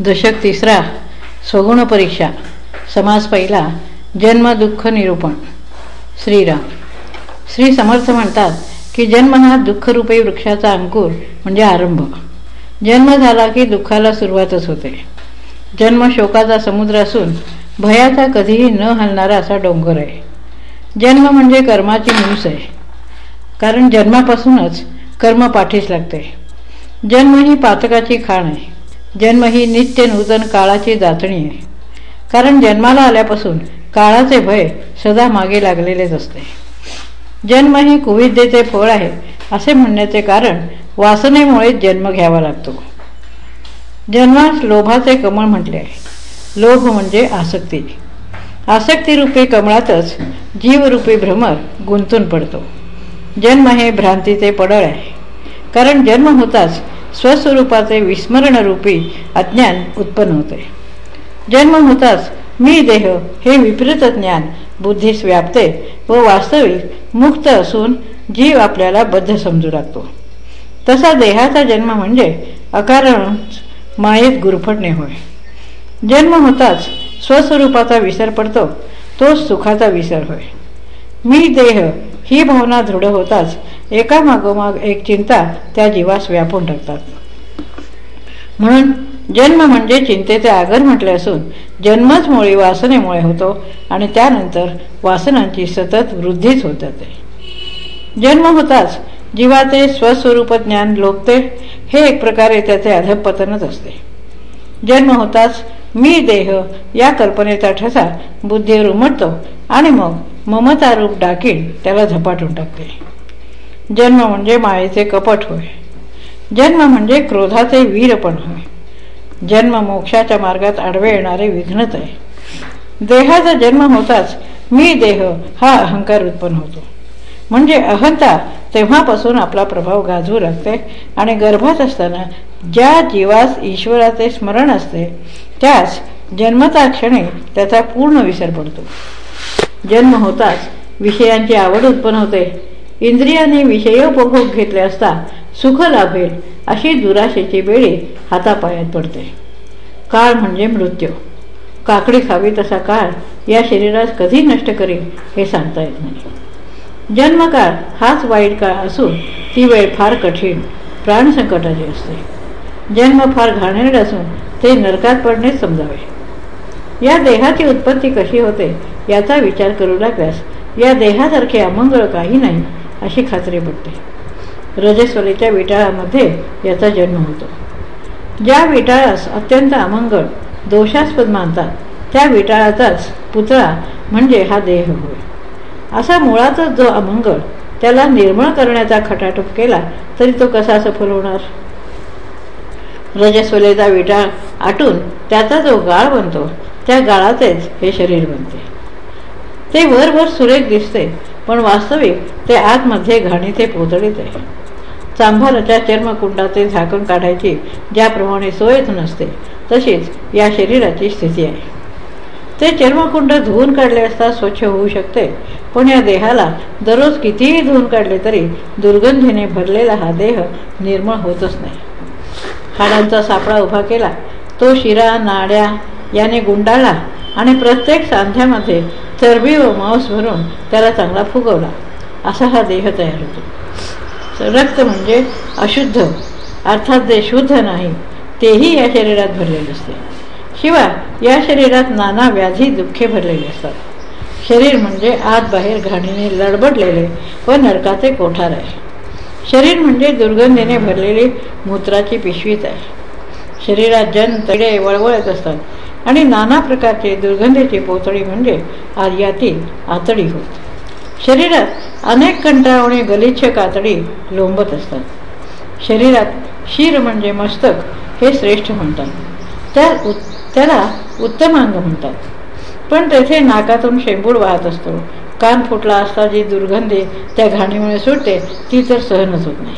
दशक तिसरा स्वगुण परीक्षा. समास पहिला जन्म दुःख निरूपण. श्रीराम. श्री समर्थ म्हणतात की जन्म हा दुःखरूपी वृक्षाचा अंकुर म्हणजे आरंभ. जन्म झाला की दुःखाला सुरुवातच होते. जन्म शोकाचा समुद्र असून भयाचा कधीही न हलणारा असा डोंगर आहे. जन्म म्हणजे कर्माची मूस आहे. कारण जन्मापासूनच कर्म पाठीस लागते. जन्म ही पातकाची खाण आहे. जन्म ही नित्य नूतन काळाची जाचणी आहे. कारण जन्माला आल्यापासून काळाचे भय सदा मागे लागलेलेच असते. जन्म ही कुविद्येचे फळ आहे असे म्हणण्याचे कारण वासनेमुळेच जन्म घ्यावा लागतो. जन्मास लोभाचे कमळ म्हटले आहे. लोभ म्हणजे आसक्ती. आसक्तीरूपी कमळातच जीवरूपी भ्रमर गुंतून पडतो. जन्म हे भ्रांतीचे पडळ आहे. कारण जन्म होताच स्वस्वरूपाचे विस्मरणरूपी अज्ञान उत्पन्न होते. जन्म होताच मी देह हे विपरीत ज्ञान बुद्धीस व्यापते व वास्तविक मुक्त असून जीव आपल्याला बद्ध समजू लागतो. तसा देहाचा जन्म म्हणजे अकारण मायेत गुरफटणे होय. जन्म होताच स्वस्वरूपाचा विसर पडतो तोच सुखाचा विसर होय. मी देह ही भावना दृढ होताच एका मागोमाग एक चिंता त्या जीवास व्यापून टाकतात म्हणून जन्म म्हणजे चिंतेचे आगर म्हटले असून जन्मच मुळी वासनेमुळे होतो आणि त्यानंतर वासनांची सतत वृद्धीच होत जाते. जन्म होताच जीवाचे स्वस्वरूप ज्ञान लोपते हे एक प्रकारे त्याचे अधपतनच असते. जन्म होताच मी देह या कल्पनेचा ठसा बुद्धीवर उमटतो आणि मग ममतारूप डाकीण त्याला झपाटून टाकते. जन्म म्हणजे मायेचे कपट होय. जन्म म्हणजे क्रोधाचे वीरपण होय. जन्म मोक्षाच्या मार्गात आडवे येणारे विघ्नत आहे. देहाचा जन्म होताच मी देह हा अहंकार उत्पन्न होतो. म्हणजे अहंता तेव्हापासून आपला प्रभाव गाजू लागते आणि गर्भात असताना ज्या जीवास ईश्वराचे स्मरण असते त्यास जन्मता क्षणी त्याचा पूर्ण विसर पडतो. जन्म होताच विषयांची आवड उत्पन्न होते. इंद्रियाने विषयोपभोग घेतले असता सुख लाभेल अशी दुराशेची वेळी हातापायात पडते. काळ म्हणजे मृत्यू. काकडी खावी तसा काळ या शरीरात कधी नष्ट करेल हे सांगता येत नाही. जन्मकाळ हाच वाईट काळ असून ती वेळ फार कठीण प्राणसंकटाची असते. जन्म फार घाणेरड असून ते नरकात पडणेच समजावे. या देहाची उत्पत्ती कशी होते याचा विचार करू लागल्यास या देहासारखे अमंगळ काही नाही अशी खात्री पडते. रजस्वलीच्या विटाळामध्ये याचा जन्म होतो. ज्या विटाळास अत्यंत अमंगळ दोषास्पद मानतात त्या विटाळाचाच पुतळा म्हणजे हा देह होय. असा मुळातच जो अमंगळ त्याला निर्मळ करण्याचा खटाटोप केला तरी तो कसा सफल होणार? रजस्वलेचा विटाळ आटून त्याचा जो गाळ बनतो त्या गाळाचेच हे शरीर बनते. ते वरभर सुरेख दिसते पण वास्तविक ते आतमध्ये घाणीचे पोतळीत आहे. चांभाराच्या चर्मकुंडाचे झाकण काढायची ज्याप्रमाणे सोयच नसते तशीच या शरीराची स्थिती आहे. ते चर्मकुंड धुवून काढले असता स्वच्छ होऊ शकते पण या देहाला दररोज कितीही धुवून काढले तरी दुर्गंधीने भरलेला हा देह निर्मळ होतच नाही. हाडांचा सापळा उभा केला तो शिरा नाड्या याने गुंडाळला आणि प्रत्येक सांध्यामध्ये चरबी व मांस भरून त्याला चांगला फुगवला. असा हा देह तयार होतो. रक्त म्हणजे अशुद्ध अर्थात जे शुद्ध नाही तेही या शरीरात भरलेले असते. शिवाय या शरीरात नाना व्याधी दुःखे भरलेले असतात. शरीर म्हणजे आत बाहेर घाणीने लडबडलेले व नरकाचे कोठार आहे. शरीर म्हणजे दुर्गंधीने भरलेली मूत्राची पिशवीच आहे. शरीरात जन तडे वळवळत असतात. आणि नाना प्रकारचे दुर्गंधीची पोतळी म्हणजे आर्यातील आतडी होत. शरीरात अनेक कंटाळवणे गलिच्छ कातडी लोंबत असतात. शरीरात शिर म्हणजे मस्तक हे श्रेष्ठ म्हणतात. त्या त्याला उत्तमांग म्हणतात. पण तेथे नाकातून शेंबूड वाहत असतो. कान फुटला असता जी दुर्गंधी त्या घाणीमुळे सुटते ती तर सहनच होत नाही.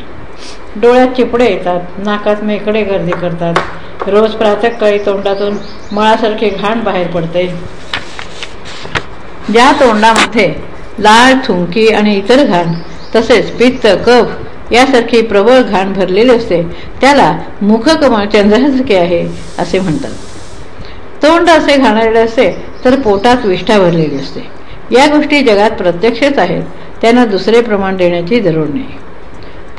डोळ्यात चिपडे येतात नाकात मेकडे गर्दी करतात रोज प्रातकाळी तोंडातून मळासारखी घाण बाहेर पडते. ज्या तोंडामध्ये लाळ थुंकी आणि इतर घाण तसेच पित्त कफ यासारखी प्रबळ घाण भरलेली असते त्याला मुखकमळ चंद्रासारखे आहे असे म्हणतात. तोंड असे घाणलेले असते तर पोटात विष्ठा भरलेली असते. या गोष्टी जगात प्रत्यक्षच आहेत त्यांना दुसरे प्रमाण देण्याची जरूर नाही.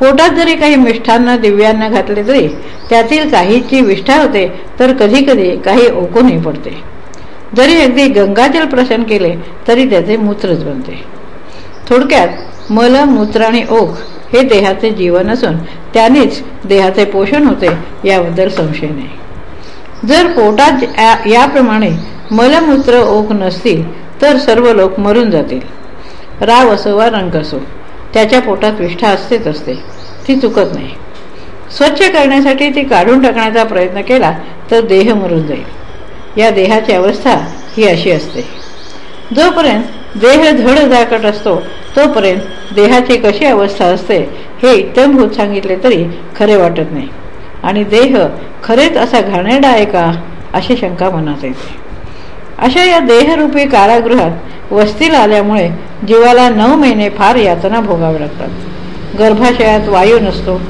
पोटात जरी काही मिष्ठांना दिव्यांना घातले तरी त्यातील काहीची विष्ठा होते तर कधी कधी काही ओकूनही पडते. जरी अगदी गंगाजल प्रशन केले तरी त्याचे मूत्रच बनते. थोडक्यात मल मूत्र आणि ओक हे देहाचे जीवन असून त्यानेच देहाचे पोषण होते याबद्दल संशय नाही. जर पोटात याप्रमाणे मलमूत्र ओक नसतील तर सर्व लोक मरून जातील. राव असो वा रंग असो त्याच्या पोटात विष्ठा असतेच असते. ती चुकत नाही. स्वच्छ करण्यासाठी ती काढून टाकण्याचा प्रयत्न केला तर देह मरून जाईल. या देहाची अवस्था ही अशी असते. जोपर्यंत देह धड जाकट असतो तोपर्यंत देहाची कशी अवस्था असते हे इत्तमभूत सांगितले तरी खरे वाटत नाही. आणि देह खरेच असा घाणेरडा आहे का अशी शंका मनात येते. अशा या देहरूपी कारागृहात वस्तीला आल्यामुळे जीवाला नऊ महिने फार यातना भोगावे लागतात. गर्भाशयात वायू नसतो.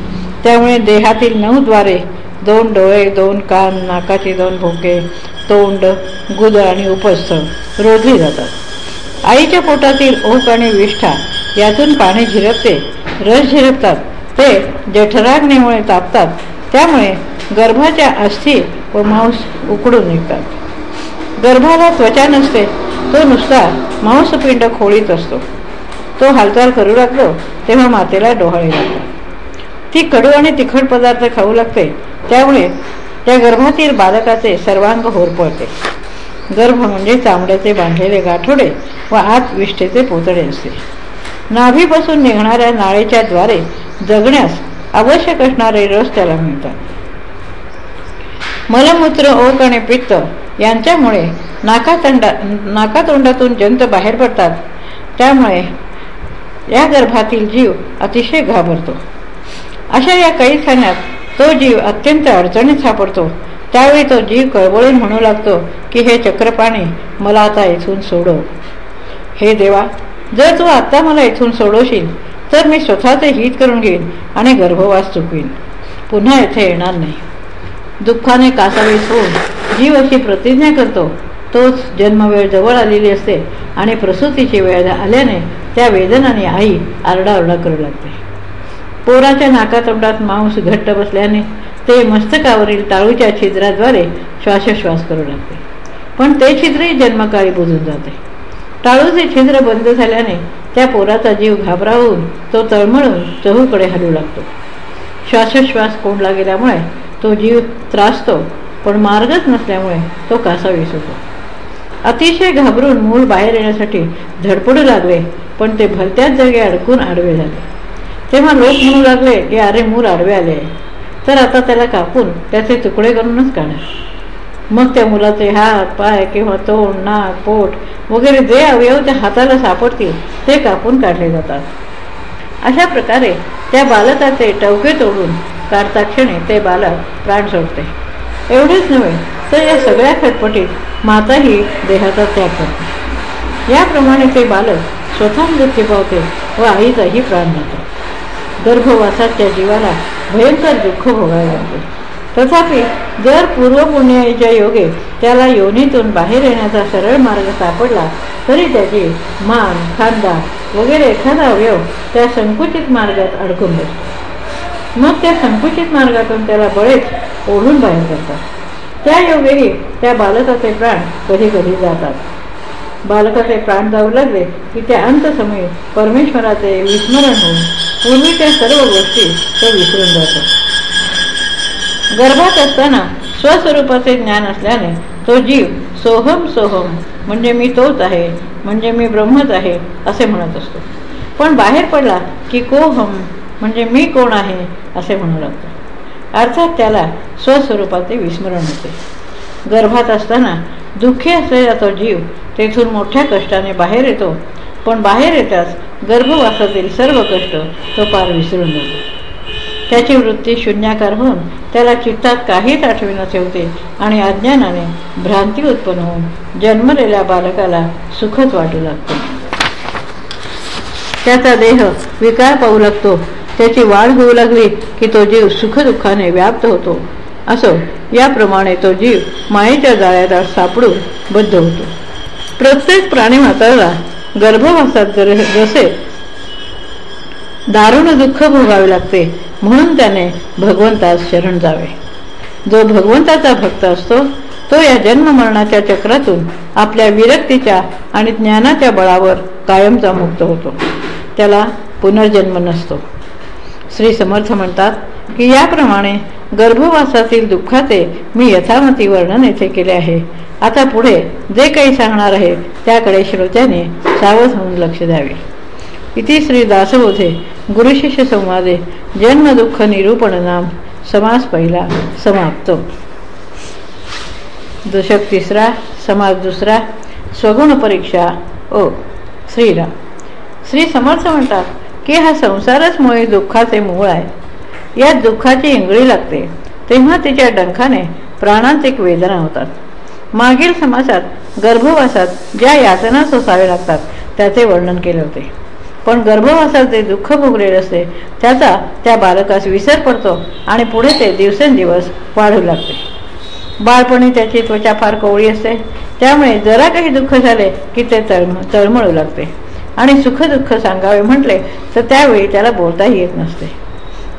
त्यामुळे देहातील नऊ द्वारे दोन डोळे दोन कान नाकाचे दोन भोके तोंड गुद आणि उपस्थ रोधली जातात. आईच्या पोटातील ओक आणि विष्ठा यातून पाणी झिरपते रस झिरपतात ते जठराग्नीमुळे तापतात त्यामुळे गर्भाच्या अस्थि व मांस उकडून निघतात. गर्भाला त्वचा नसते तो नुसता मांसपिंड खोळीत असतो. तो हालचाल करू लागतो तेव्हा मातेला डोहाळे लागतात ती कडू आणि तिखट पदार्थ खाऊ लागते त्यामुळे त्या गर्भातील बालकाचे सर्वांग होरपळते गर्भ म्हणजे चामड्याचे बांधलेले गाठोडे व आत विष्ठेचे पोतडे असते. नाभीपासून निघणाऱ्या नाळेच्या द्वारे जगण्यास आवश्यक असणारे रस त्याला मिळतात. मलमूत्र ओक आणि पित्त यांच्यामुळे नाकातंडा नाकातोंडातून जंत बाहेर पडतात. त्यामुळे या गर्भातील जीव अतिशय घाबरतो. अशा या कैदखान्यात तो जीव अत्यंत अडचणीत सापडतो. त्यावेळी तो जीव कळबळून म्हणू लागतो की हे चक्रपाणी मला आता इथून सोडव. हे देवा जर तू आत्ता मला इथून सोडवशील तर मी स्वतःचे हित करून घेईन आणि गर्भवास चुकवीन. पुन्हा येथे येणार नाही. दुःखाने कासावीस होऊन जीव अशी प्रतिज्ञा करतो. तोच जन्मवेळ जवळ आलेली असते आणि प्रसूतीची वेळ आल्याने त्या वेदनाने आई आरडाओरडा करू लागते. पोराच्या नाकातोंडात मांस घट्ट बसल्याने ते मस्तकावरील टाळूच्या छिद्राद्वारे श्वासोश्वास करू लागते. पण ते छिद्रही जन्मकाळी बुजून जाते. टाळूचे छिद्र बंद झाल्याने त्या पोराचा जीव घाबरावून तो तळमळून चहूकडे हलू लागतो. श्वासोश्वास कोंडला गेल्यामुळे तो जीव त्रासतो पण मार्गच नसल्यामुळे तो कासा होतो अतिशय घाबरून मूळ बाहेर येण्यासाठी धडपडू लागले पण ते भलत्याच जागी अडकून आडवे झाले. तेव्हा लोक म्हणू लागले की अरे मूल आडवे आले तर आता त्याला कापून त्याचे तुकडे करूनच काढा. मग त्या मुलाचे हात पाय किंवा तोंड नाक पोट वगैरे जे अवयव त्या हाताला सापडतील ते कापून काढले जातात. अशा प्रकारे त्या बालकाचे टवके तोडून काढता क्षणी ते बालक प्राण सोडते. एवढेच नव्हे तर या सगळ्या खटपटीत माताही देहाचा त्याग करते. याप्रमाणे ते बालक स्वतः मृत्यू पावते व आईचाही प्राण जातो गर्भवासात त्या जीवाला भयंकर दुःख भोगावे लागते. तथापि जर पूर्वपुण्याच्या योगे त्याला योनीतून बाहेर येण्याचा सरळ मार्ग सापडला तरी त्याची मान खांदा वगैरे एखादा अवयव त्या संकुचित मार्गात अडकून बसतो. मग त्या संकुचित मार्गातून त्याला बळेच ओढून बाहेर करतात. त्या योगेही त्या बालकाचे प्राण कधी कधी जातात. बालकाचे प्राण जाऊ लागले की त्या अंतसमयी परमेश्वराचे विस्मरण होऊन पूर्वी त्या सर्व गोष्टी तो विसरून जातो. गर्भात असताना स्वस्वरूपाचे ज्ञान असल्याने तो जीव सोहम सोहम म्हणजे मी तोच आहे म्हणजे मी ब्रह्मच आहे असे म्हणत असतो. पण बाहेर पडला की कोहम म्हणजे मी कोण आहे असे म्हणू लागतो. अर्थात त्याला स्वस्वरूपाचे विस्मरण होते. गर्भात असताना दुःखी असलेला तो जीव तेथून मोठ्या कष्टाने बाहेर येतो पण बाहेर येताच गर्भवासातील सर्व कष्ट तो पार विसरून जातो. त्याची वृत्ती शून्याकार होऊन त्याला चित्तात काहीच आठवण ठेवते आणि अज्ञानाने भ्रांती उत्पन्न होऊन जन्मलेल्या बालकाला सुखच वाटू लागते. त्याचा देह विकार पाहू लागतो त्याची वाढ होऊ लागली की तो जीव सुखदुःखाने व्याप्त होतो. असो याप्रमाणे तो जीव मायेच्या जाळ्यात सापडून बद्ध होतो. प्रत्येक प्राणी माताला गर्भवासात जसे दारुण दुःख भोगावे लागते म्हणून त्याने भगवंतास शरण जावे. जो भगवंताचा भक्त असतो तो या जन्म मरणाच्या चक्रातून आपल्या विरक्तीच्या आणि ज्ञानाच्या बळावर कायमचा मुक्त होतो. त्याला पुनर्जन्म नसतो. श्री समर्थ म्हणतात की याप्रमाणे गर्भवासातील दुःखाचे मी यथामती वर्णन येथे केले आहे. आता पुढे जे काही सांगणार आहे त्याकडे श्रोत्याने सावध होऊन लक्ष द्यावे. इति श्री दासबोधे गुरुशिष्य संवादे जन्मदुःख निरूपण नाम समास पहिला समाप्त. दशक तिसरा समाज दुसरा स्वगुण परीक्षा ओ श्रीराम. श्री समर्थ म्हणतात की हा संसारच मुळे दुःखाचे मूळ आहे. या दुःखाची इंगळी लागते. तेव्हा तिच्या डंखाने प्राणांतिक वेदना होतात. मागील समासात गर्भवासात ज्या यातना सोसावे लागतात त्याचे वर्णन केले होते. पण गर्भवासात जे दुःख भोगलेले असते त्याचा त्या बालकास विसर पडतो आणि पुढे ते दिवसेंदिवस वाढू लागते. बाळपणी त्याची त्वचा फार कोवळी असते. त्यामुळे जरा काही दुःख झाले की ते तळम तळमळू लागते. आणि सुखदुःख सांगावे म्हटले तर त्यावेळी त्याला बोलताही येत नसते.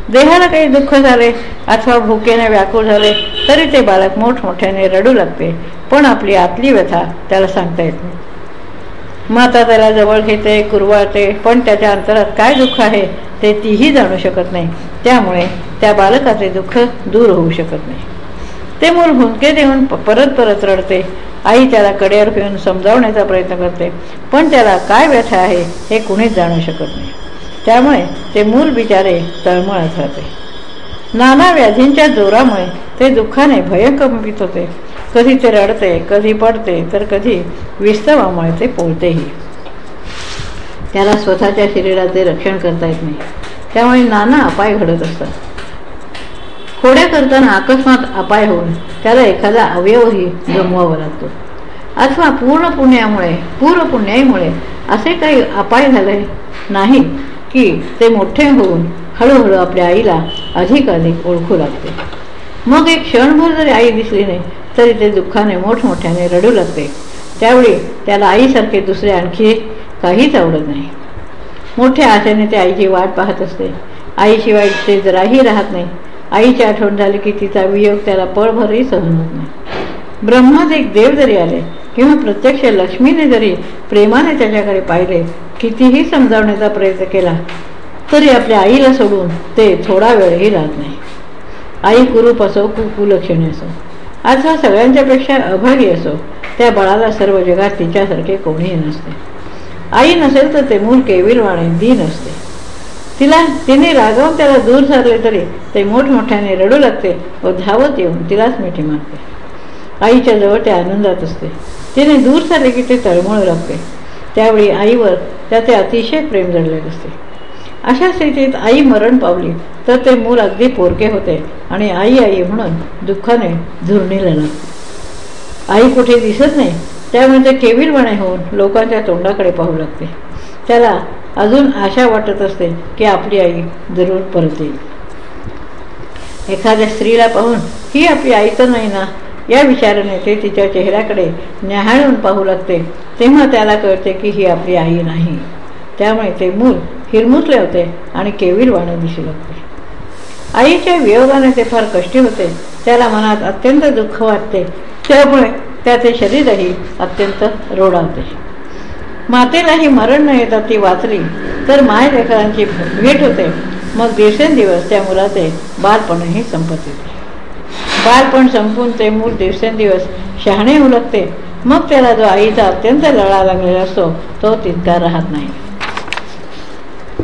देहाला काही दुःख झाले अथवा भुकेने व्याकुळ झाले तरी ते बालक मोठमोठ्याने रडू लागते पण आपली आतली व्यथा त्याला सांगता येत नाही. माता त्याला जवळ घेते कुरवाळते पण त्याच्या अंतरात काय दुःख आहे ते तीही जाणू शकत नाही. त्यामुळे त्या बालकाचे दुःख दूर होऊ शकत नाही. ते मूल भुंके देऊन परत परत रडते आई त्याला कडेवर घेऊन समजावण्याचा प्रयत्न करते. पण त्याला काय व्यथा आहे हे कुणीच जाणू शकत नाही. त्यामुळे ते मूल बिचारे तळमळत राहते. नाना व्याधींच्या जोरामुळे ते दुःखाने भयकंपित होते. कधी ते रडते कधी पडते तर कधी विस्तवामुळे ते पोळतेही त्याला स्वतःच्या शरीराचे रक्षण करता येत नाही. त्यामुळे नाना अपाय घडत असतात. खोड्या करताना अकस्मात अपाय होऊन त्याला एखादा अवयवही गमवावा लागतो. अथवा पूर्ण पुण्यामुळे पूर्व पुण्याईमुळे असे काही अपाय झाले नाही की ते मोठे होऊन हळूहळू आपल्या आईला अधिक अधिक ओळखू लागते. मग एक क्षणभर जरी आई दिसली नाही तरी ते दुःखाने मोठमोठ्याने रडू लागते. त्यावेळी त्याला आईसारखे दुसरे आणखी काहीच आवडत नाही. मोठ्या आशेने ते आईची वाट पाहत असते. आईशिवाय ते जराही राहत नाही. आईची आठवण झाली की तिचा वियोग त्याला पळभरही सहन होत नाही. ब्रह्मात एक देव जरी आले किंवा प्रत्यक्ष लक्ष्मीने जरी प्रेमाने त्याच्याकडे पाहिले कितीही समजावण्याचा प्रयत्न केला तरी आपल्या आईला सोडून ते थोडा वेळही राहत नाही. आई कुरूप असो कुकुलक्षणी असो अथवा सगळ्यांच्यापेक्षा अभागी असो त्या बाळाला सर्व जगात तिच्यासारखे कोणीही नसते. आई नसेल तर ते मूल केविलवाणे दीन असते. तिला तिने रागवून त्याला दूर सारले तरी ते मोठमोठ्याने रडू लागते व धावत येऊन तिलाच मिठी मारते आईच्या जवळ ते आनंदात असते. तिने दूर सारले की ते तळमळू लागते त्यावेळी आईवर त्याचे अतिशय प्रेम जडलेले असते. अशा स्थितीत आई मरण पावली तर ते मूल अगदी पोरके होते आणि आई आई म्हणून दुःखाने झुरणीला लागते. आई कुठे दिसत नाही त्यामुळे ते केविलवाणे होऊन लोकांच्या तोंडाकडे पाहू लागते. त्याला अजून आशा वाटत असते की आपली आई जरूर परत येईल. एखाद्या स्त्रीला पाहून ही आपली आई तर नाही ना? या विचाराने ते तिच्या चेहऱ्याकडे न्याहाळून पाहू लागते. तेव्हा त्याला कळते की ही आपली आई नाही. त्यामुळे ते मूल हिरमुसले होते आणि केविल वाणं दिसू लागते आईच्या वियोगाने ते फार कष्टी होते. त्याला मनात अत्यंत दुःख वाटते. त्यामुळे त्याचे शरीरही अत्यंत रोडावते. मातेलाही मरण न येता ती वाचली. तर माय लेकरांची भेट होते. मग दिवसेंदिवस त्या मुलाचे बालपणही संपत. येते बालपण संपून ते मूल दिवसेंदिवस शहाणे उलटते मग त्याला जो आईचा अत्यंत लढा लागलेला असतो तो तितका राहत नाही.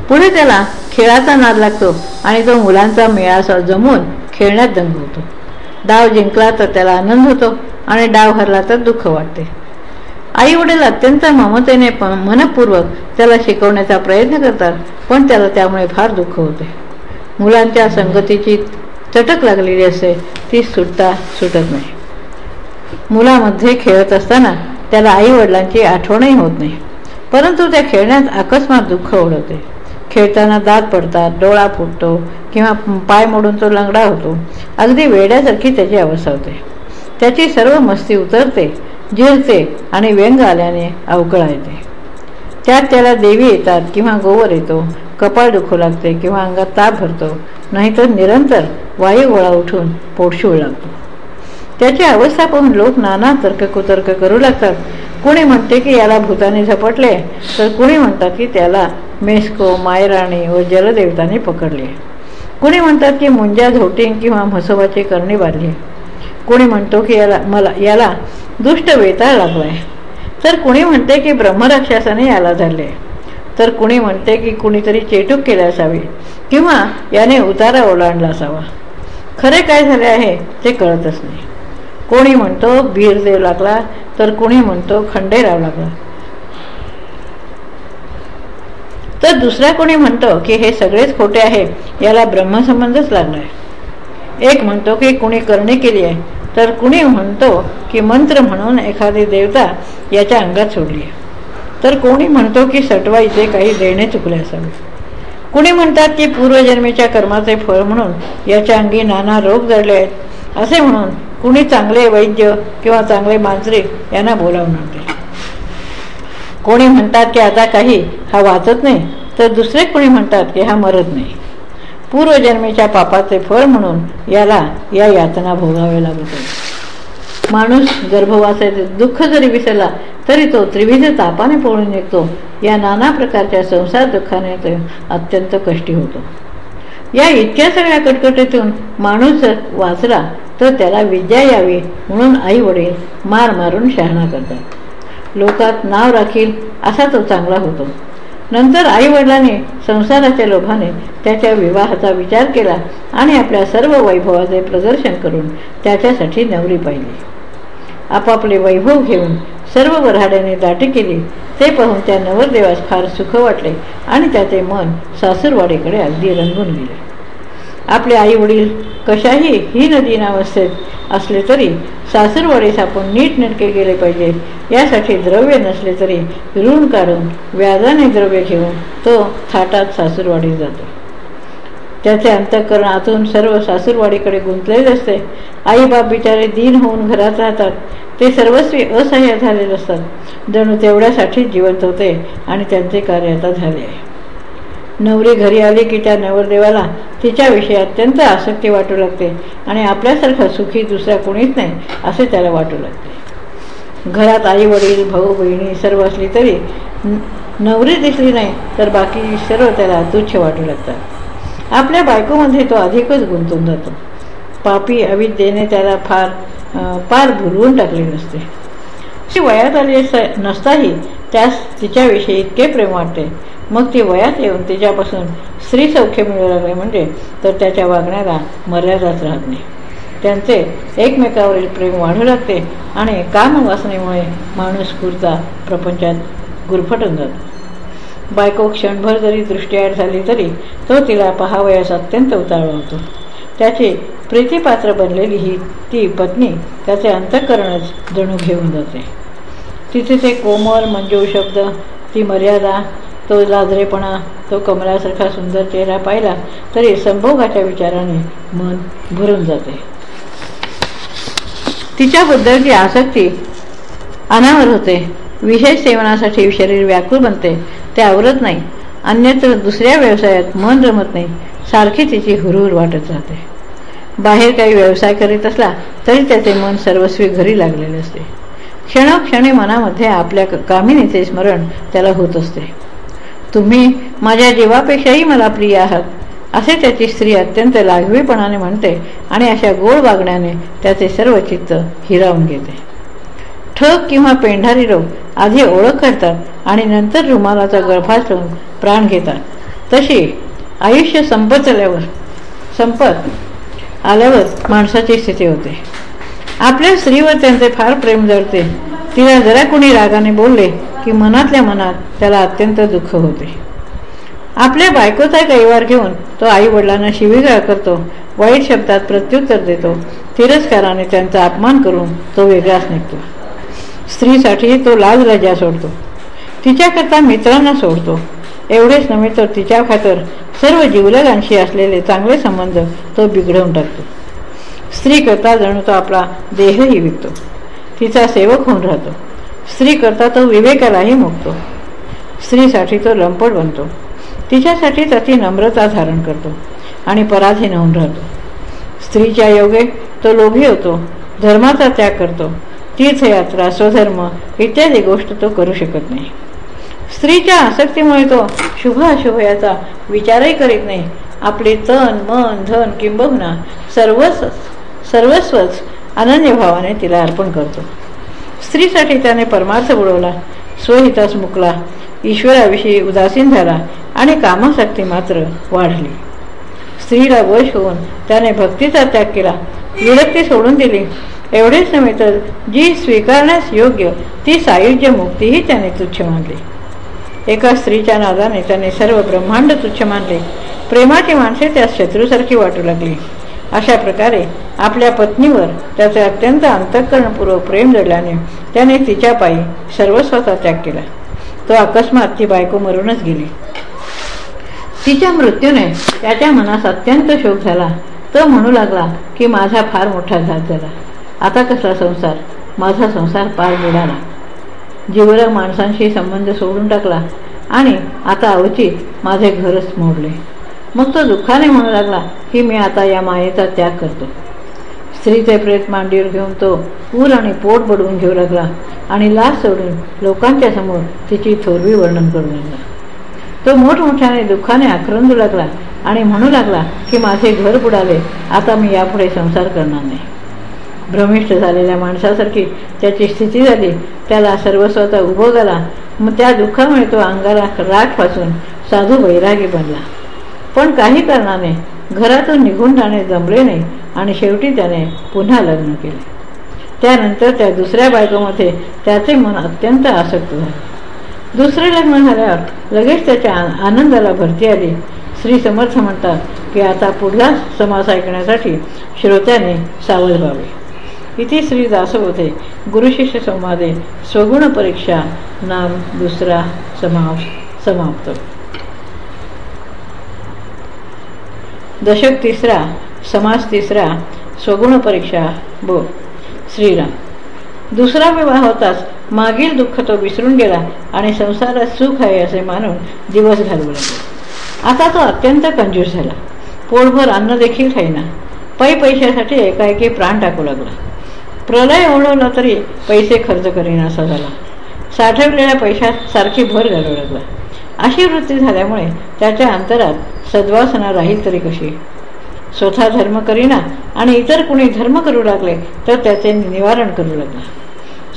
पुढे त्याला खेळाचा नाद लागतो आणि तो मुलांचा मेळासा जमून खेळण्यात दंग होतो. डाव जिंकला तर त्याला आनंद होतो आणि डाव हरला तर दुःख वाटते. आई वडील अत्यंत ममतेने मनपूर्वक त्याला शिकवण्याचा प्रयत्न करतात पण त्याला त्यामुळे फार दुःख होते. मुलांच्या संगतीची चटक लागलेली असते ती सुटता सुटत नाही. मुलामध्ये खेळत असताना त्याला आई वडिलांची आठवणही होत नाही. परंतु त्या खेळण्यात अकस्मात दुःख ओढवते. खेळताना दात पडतात डोळा फुटतो किंवा पाय मोडून तो लंगडा होतो. अगदी वेड्यासारखी त्याची अवस्था होते. त्याची सर्व मस्ती उतरते जिरते आणि व्यंग आल्याने अवकळा येते त्यात त्याला देवी येतात किंवा गोवर येतो कपाळ दुखू लागते किंवा अंगात ताप भरतो नाहीतर निरंतर वायू गोळा उठून पोटशिळ लागतो त्याची अवस्था पाहून लोक नाना तर्ककुतर्क करू लागतात. कुणी म्हणते की याला भूताने झपटले तर कुणी म्हणतात की त्याला मेस्को मायराणी व जलदेवताने पकडले. कुणी म्हणतात की मुंजा झोटिंग किंवा म्हसोबाची करणी बांधली. कोणी म्हणतो की याला मला याला दुष्ट वेताळ लागलाय. तर कुणी म्हणते की ब्रह्मराक्षसाने याला धरले. तर कुणी म्हणते की कुणीतरी चेटूक केले असावी किंवा याने उतारा ओलांडला असावा. खरे काय झाले आहे ते कळतच नाही. कोणी म्हणतो बीरदेव लागला तर कुणी म्हणतो खंडेराव लागला. तर दुसरा कोणी म्हणतो की हे सगळेच खोटे आहे याला ब्रह्मसंबंधच लागलाय. एक म्हणतो की कुणी करणी केली आहे तर कुणी म्हणतो की मंत्र म्हणून एखादी देवता याच्या अंगात सोडली तर कोणी म्हणतो की सटवाईचे काही देणे चुकले असावे. कुणी म्हणतात की पूर्वजन्मेच्या कर्माचे फळ म्हणून याच्या अंगी नाना रोग जडले आहेत असे म्हणून कुणी चांगले वैद्य किंवा चांगले मांजरिक यांना बोलावून आणते कोणी म्हणतात की आता काही हा वाचत नाही तर दुसरे कोणी म्हणतात की हा मरत नाही. पूर्वजन्मेच्या पापाचे फळ म्हणून याला या यातना भोगाव्या लागत माणूस गर्भवासाचे दुःख जरी विसरला तरी तो त्रिविध तापाने पळून निघतो. या नाना प्रकारच्या संसार दुःखाने अत्यंत कष्टी होतो. या इतक्या सगळ्या कटकटीतून माणूस वाचला तर त्याला विद्या यावी म्हणून आई वडील मार मारून शहाणा करतात. लोकात नाव राखील असा तो चांगला होतो. नंतर आईवडिलांनी संसाराच्या लोभाने त्याच्या विवाहाचा विचार केला आणि आपल्या सर्व वैभवाचे प्रदर्शन करून त्याच्यासाठी नवरी पाहिली. आपापले वैभव घेऊन सर्व वऱ्हाड्याने दाटी केली. ते पाहून त्या नवरदेवास फार सुख वाटले आणि त्याचे मन सासूरवाडीकडे अगदी रंगून गेले. आपले आई वडील कशाही ही नदी अवस्थेत असले तरी सासूरवाडीस आपण नीटनेटके गेले पाहिजे. यासाठी द्रव्य नसले तरी ऋण काढून व्याजाने द्रव्य घेऊन तो थाटात सासूरवाडीत जातो. त्याचे अंतःकरण आतून सर्व सासूरवाडीकडे गुंतलेले असते. आई बाप बिचारे दिन होऊन घरात राहतात. ते सर्वस्वी असह्य झालेले असतात. जणू तेवढ्यासाठी जिवंत होते आणि त्यांचे कार्य आता झाले आहे. नवरी घरी आली की त्या नवरदेवाला तिच्याविषयी अत्यंत आसक्ती वाटू लागते आणि आपल्यासारखं सुखी दुसऱ्या कोणीच नाही असे त्याला वाटू लागते. घरात आई वडील भाऊ बहिणी सर्व असली तरी नवरी दिसली नाही तर बाकी सर्व त्याला तुच्छ वाटू लागतात. आपल्या बायकोमध्ये तो अधिकच गुंतून जातो. पापी अविद्येने त्याला फार पार भुलवून टाकले नसते. ती वयात आली नसताही त्यास तिच्याविषयी इतके प्रेम वाटते. मग ती वयात येऊन तिच्यापासून स्त्री सौख्य मिळू लागले म्हणजे तर त्याच्या वागण्याला मर्यादाच राहत नाही. त्यांचे एकमेकावरील प्रेम वाढू लागते आणि कामवासनेमुळे माणूस पुरता प्रपंचात गुरफटून जातो. बायको क्षणभर जरी दृष्टीआड झाली तरी तो तिला पहावयास अत्यंत उतावळा होतो. त्याची प्रीतीपात्र बनलेली ही ती पत्नी त्याचे अंतःकरणच जणू घेऊन जाते. तिथे ते कोमल मंजू शब्द ती मर्यादा तो लाजरेपणा तो कमलासारखा सुंदर चेहरा पाहिला तरी संभोगाच्या विचाराने मन भरून जाते. तिच्याबद्दलची आसक्ती अनावर होते विशेष सेवनासाठी शरीर व्याकुळ बनते ते आवरत नाही अन्यत्र दुसऱ्या व्यवसायात मन रमत नाही सारखी तिची हुरहुर वाटत राहते. बाहेर काही व्यवसाय करीत असला तरी त्याचे मन सर्वस्वी घरी लागलेले असते. क्षणोक्षणी मनामध्ये आपल्या कामिनीचे स्मरण त्याला होत असते. तुम्ही माझ्या जीवापेक्षाही मला प्रिय आहात. असे त्याची स्त्री अत्यंत लाघवीपणाने म्हणते आणि अशा गोड वागण्याने त्याचे सर्व चित्त हिरावून घेते. ठग किंवा पेंढारी रोग आधी ओळख करतात आणि नंतर रुमालाचा गळफास प्राण घेतात. तशी आयुष्य संपत आल्यावर संपत आल्यावर माणसाची स्थिती होते. आपल्या स्त्रीवर त्यांचे फार प्रेम जळते तिला जरा कोणी रागाने बोलले की मनातल्या मनात त्याला अत्यंत दुःख होते. आपल्या बायकोचा कैवार घेऊन तो आई वडिलांना शिवीगाळ करतो वाईट शब्दात प्रत्युत्तर देतो तिरस्काराने त्यांचा अपमान करून तो वेगळाच निघतो. स्त्रीसाठी तो लाज लजा सोडतो. तिच्याकरता मित्रांना सोडतो. एवढेच नव्हे तर तिच्या खातर सर्व जीवलगांशी असलेले चांगले संबंध तो बिघडवून टाकतो. स्त्री करता जणू तो आपला देहही विकतो. तिचा सेवक होऊन राहतो. स्त्री करता तो विवेकालाही मुकतो. स्त्रीसाठी तो लंपट बनतो. तिच्यासाठीच अति नम्रता धारण करतो आणि पराधीन होऊन राहतो. स्त्रीच्या योगे तो लोभी होतो धर्माचा त्याग करतो तीर्थयात्रा स्वधर्म इत्यादी गोष्ट तो करू शकत नाही. स्त्रीच्या आसक्तीमुळे तो शुभ अशुभ याचा विचारही करीत नाही. आपले तन मन धन किंबहुना सर्वच सर्वस्वच अनन्यभावाने तिला अर्पण करतो. स्त्रीसाठी त्याने परमार्थ बुडवला स्वहितास मुकला ईश्वराविषयी उदासीन झाला आणि कामासक्ती मात्र वाढली. स्त्रीला वश होऊन त्याने भक्तीचा त्याग केला विरक्ती सोडून दिली. एवढेच नव्हे तर जी स्वीकारण्यास योग्य ती सायुज्य मुक्तीही त्याने तुच्छ मानली. एका स्त्रीच्या नादाने त्याने सर्व ब्रह्मांड तुच्छ मानले. प्रेमाची माणसे त्यास शत्रूसारखी वाटू लागली. अशा प्रकारे आपल्या पत्नीवर त्याचे अत्यंत अंतःकरणपूर्वक प्रेम जडल्याने त्याने तिच्या पायी सर्वस्वाचा त्याग केला. तो अकस्मात ती बायको मरूनच गेली. तिच्या मृत्यूने त्याच्या मनास अत्यंत शोक झाला. तो म्हणू लागला की माझा फार मोठा घात झाला. आता कसला संसार? माझा संसार पार बुडाला. जीवरा माणसांशी संबंध सोडून टाकला आणि आता अवचित माझे घरच मोडले. मग तो दुःखाने म्हणू लागला की मी आता या मायेचा त्याग करतो. स्त्रीचे प्रेत मांडीवर घेऊन तो ऊर आणि पोट बडवून घेऊ लागला आणि लाच सोडून लोकांच्या समोर तिची थोरवी वर्णन करू लागला. तो मोठमोठ्याने दुःखाने आक्रंदू लागला आणि म्हणू लागला की माझे घर बुडाले आता मी यापुढे संसार करणार नाही. भ्रमिष्ठ झालेल्या माणसासारखी त्याची स्थिती झाली त्याला सर्वस्वतः उभं आला मग त्या दुःखामुळे तो अंगाला राखपासून साधू वैरागी बनला. पण काही कारणाने घरातून निघून जाणे जमले नाही आणि शेवटी त्याने पुन्हा लग्न केले. त्यानंतर त्या दुसऱ्या बायकोमध्ये त्याचे मन अत्यंत आसक्त झाले. दुसरे लग्न झाल्यावर लगेच त्याच्या आनंदाला भरती आली. श्री समर्थ म्हणतात की आता पुढला समास ऐकण्यासाठी श्रोत्याने सावध व्हावे. इथे श्री दासबोधे गुरुशिष्य संवादे स्वगुण परीक्षा नाम दुसरा समाव समाप्त दशक तिसरा समास तिसरा स्वगुण परीक्षा बो श्रीराम. दुसरा विवाह होताच मागील दुःख तो विसरून गेला आणि संसारात सुख आहे असे मानून दिवस घालवू लागला आता तो अत्यंत कंजूस झाला. पोटभर अन्न देखील खाईना. पै पैशासाठी एकाएकी प्राण टाकू लागला. प्रलय ओढवला तरी पैसे खर्च करीन असा झाला. साठवलेल्या पैशात सारखी भर घालू लागला. अशी वृत्ती झाल्यामुळे त्याच्या अंतरात सद्वासना राहील तरी कशी? स्वतः धर्म करीना आणि इतर कुणी धर्म करू लागले तर त्याचे निवारण करू लागला.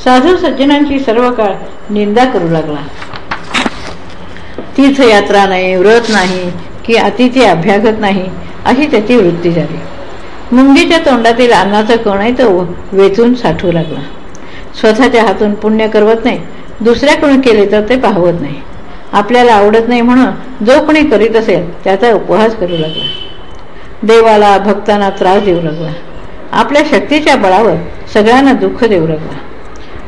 साधू सज्जनांची सर्व काळ निंदा करू लागला. तीर्थयात्रा नाही व्रत नाही की अतिथी अभ्यागत नाही अशी त्याची वृत्ती झाली. मुंगीच्या तोंडातील अन्नाचा कणही तो वेचून साठवू लागला. स्वतःच्या हातून पुण्य करवत नाही दुसऱ्या कोणी केले तर ते पाहवत नाही. आपल्याला आवडत नाही म्हणून जो कोणी करीत असेल त्याचा उपहास करू लागला. देवाला भक्तांना त्रास देऊ लागला. आपल्या शक्तीच्या बळावर सगळ्यांना दुःख देऊ लागला.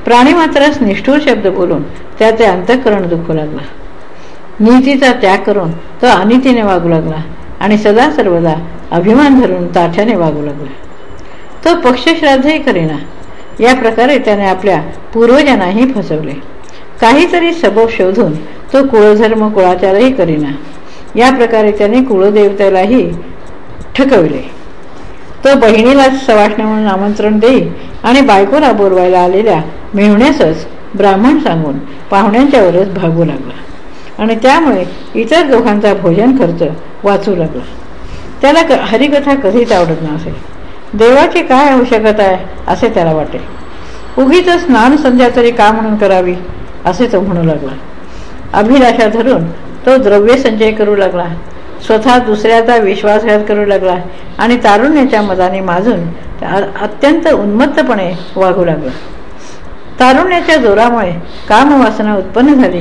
प्राणी मात्रास निष्ठूर शब्द बोलून त्याचे अंतःकरण दुःखू लागला. नीतीचा त्याग करून तो अनितीने वागू लागला आणि सदा सर्वदा अभिमान धरून ताठ्याने वागू लागला. तो पक्षश्राद्धही करेना. या प्रकारे त्याने आपल्या पूर्वजांनाही फसवले. काहीतरी सबब शोधून तो कुळधर्म कुळाचारही करीना. या प्रकारे त्याने कुळदेवतेलाही ठकविले. तो बहिणीला सवाष्ण म्हणून आमंत्रण देई आणि बायकोला बोलवायला आलेल्या मेहण्यासच ब्राह्मण सांगून पाहुण्यांच्यावरच भागू लागला. आणि त्यामुळे इतर दोघांचा भोजन खर्च वाचू लागला. त्याला हरिकथा कधीच आवडत नसेल देवाची काय आवश्यकता आहे असे त्याला वाटे. उगीच स्नान संध्या तरी का म्हणून करावी? असे तो म्हणू लागला. अभिलाषा धरून तो द्रव्य संचय करू लागला. स्वतः दुसऱ्याचा विश्वासघात करू लागला आणि तारुण्याच्या मदाने माजून अत्यंत उन्मत्तपणे वागू लागला. तारुण्याच्या जोरामुळे कामवासना उत्पन्न झाली.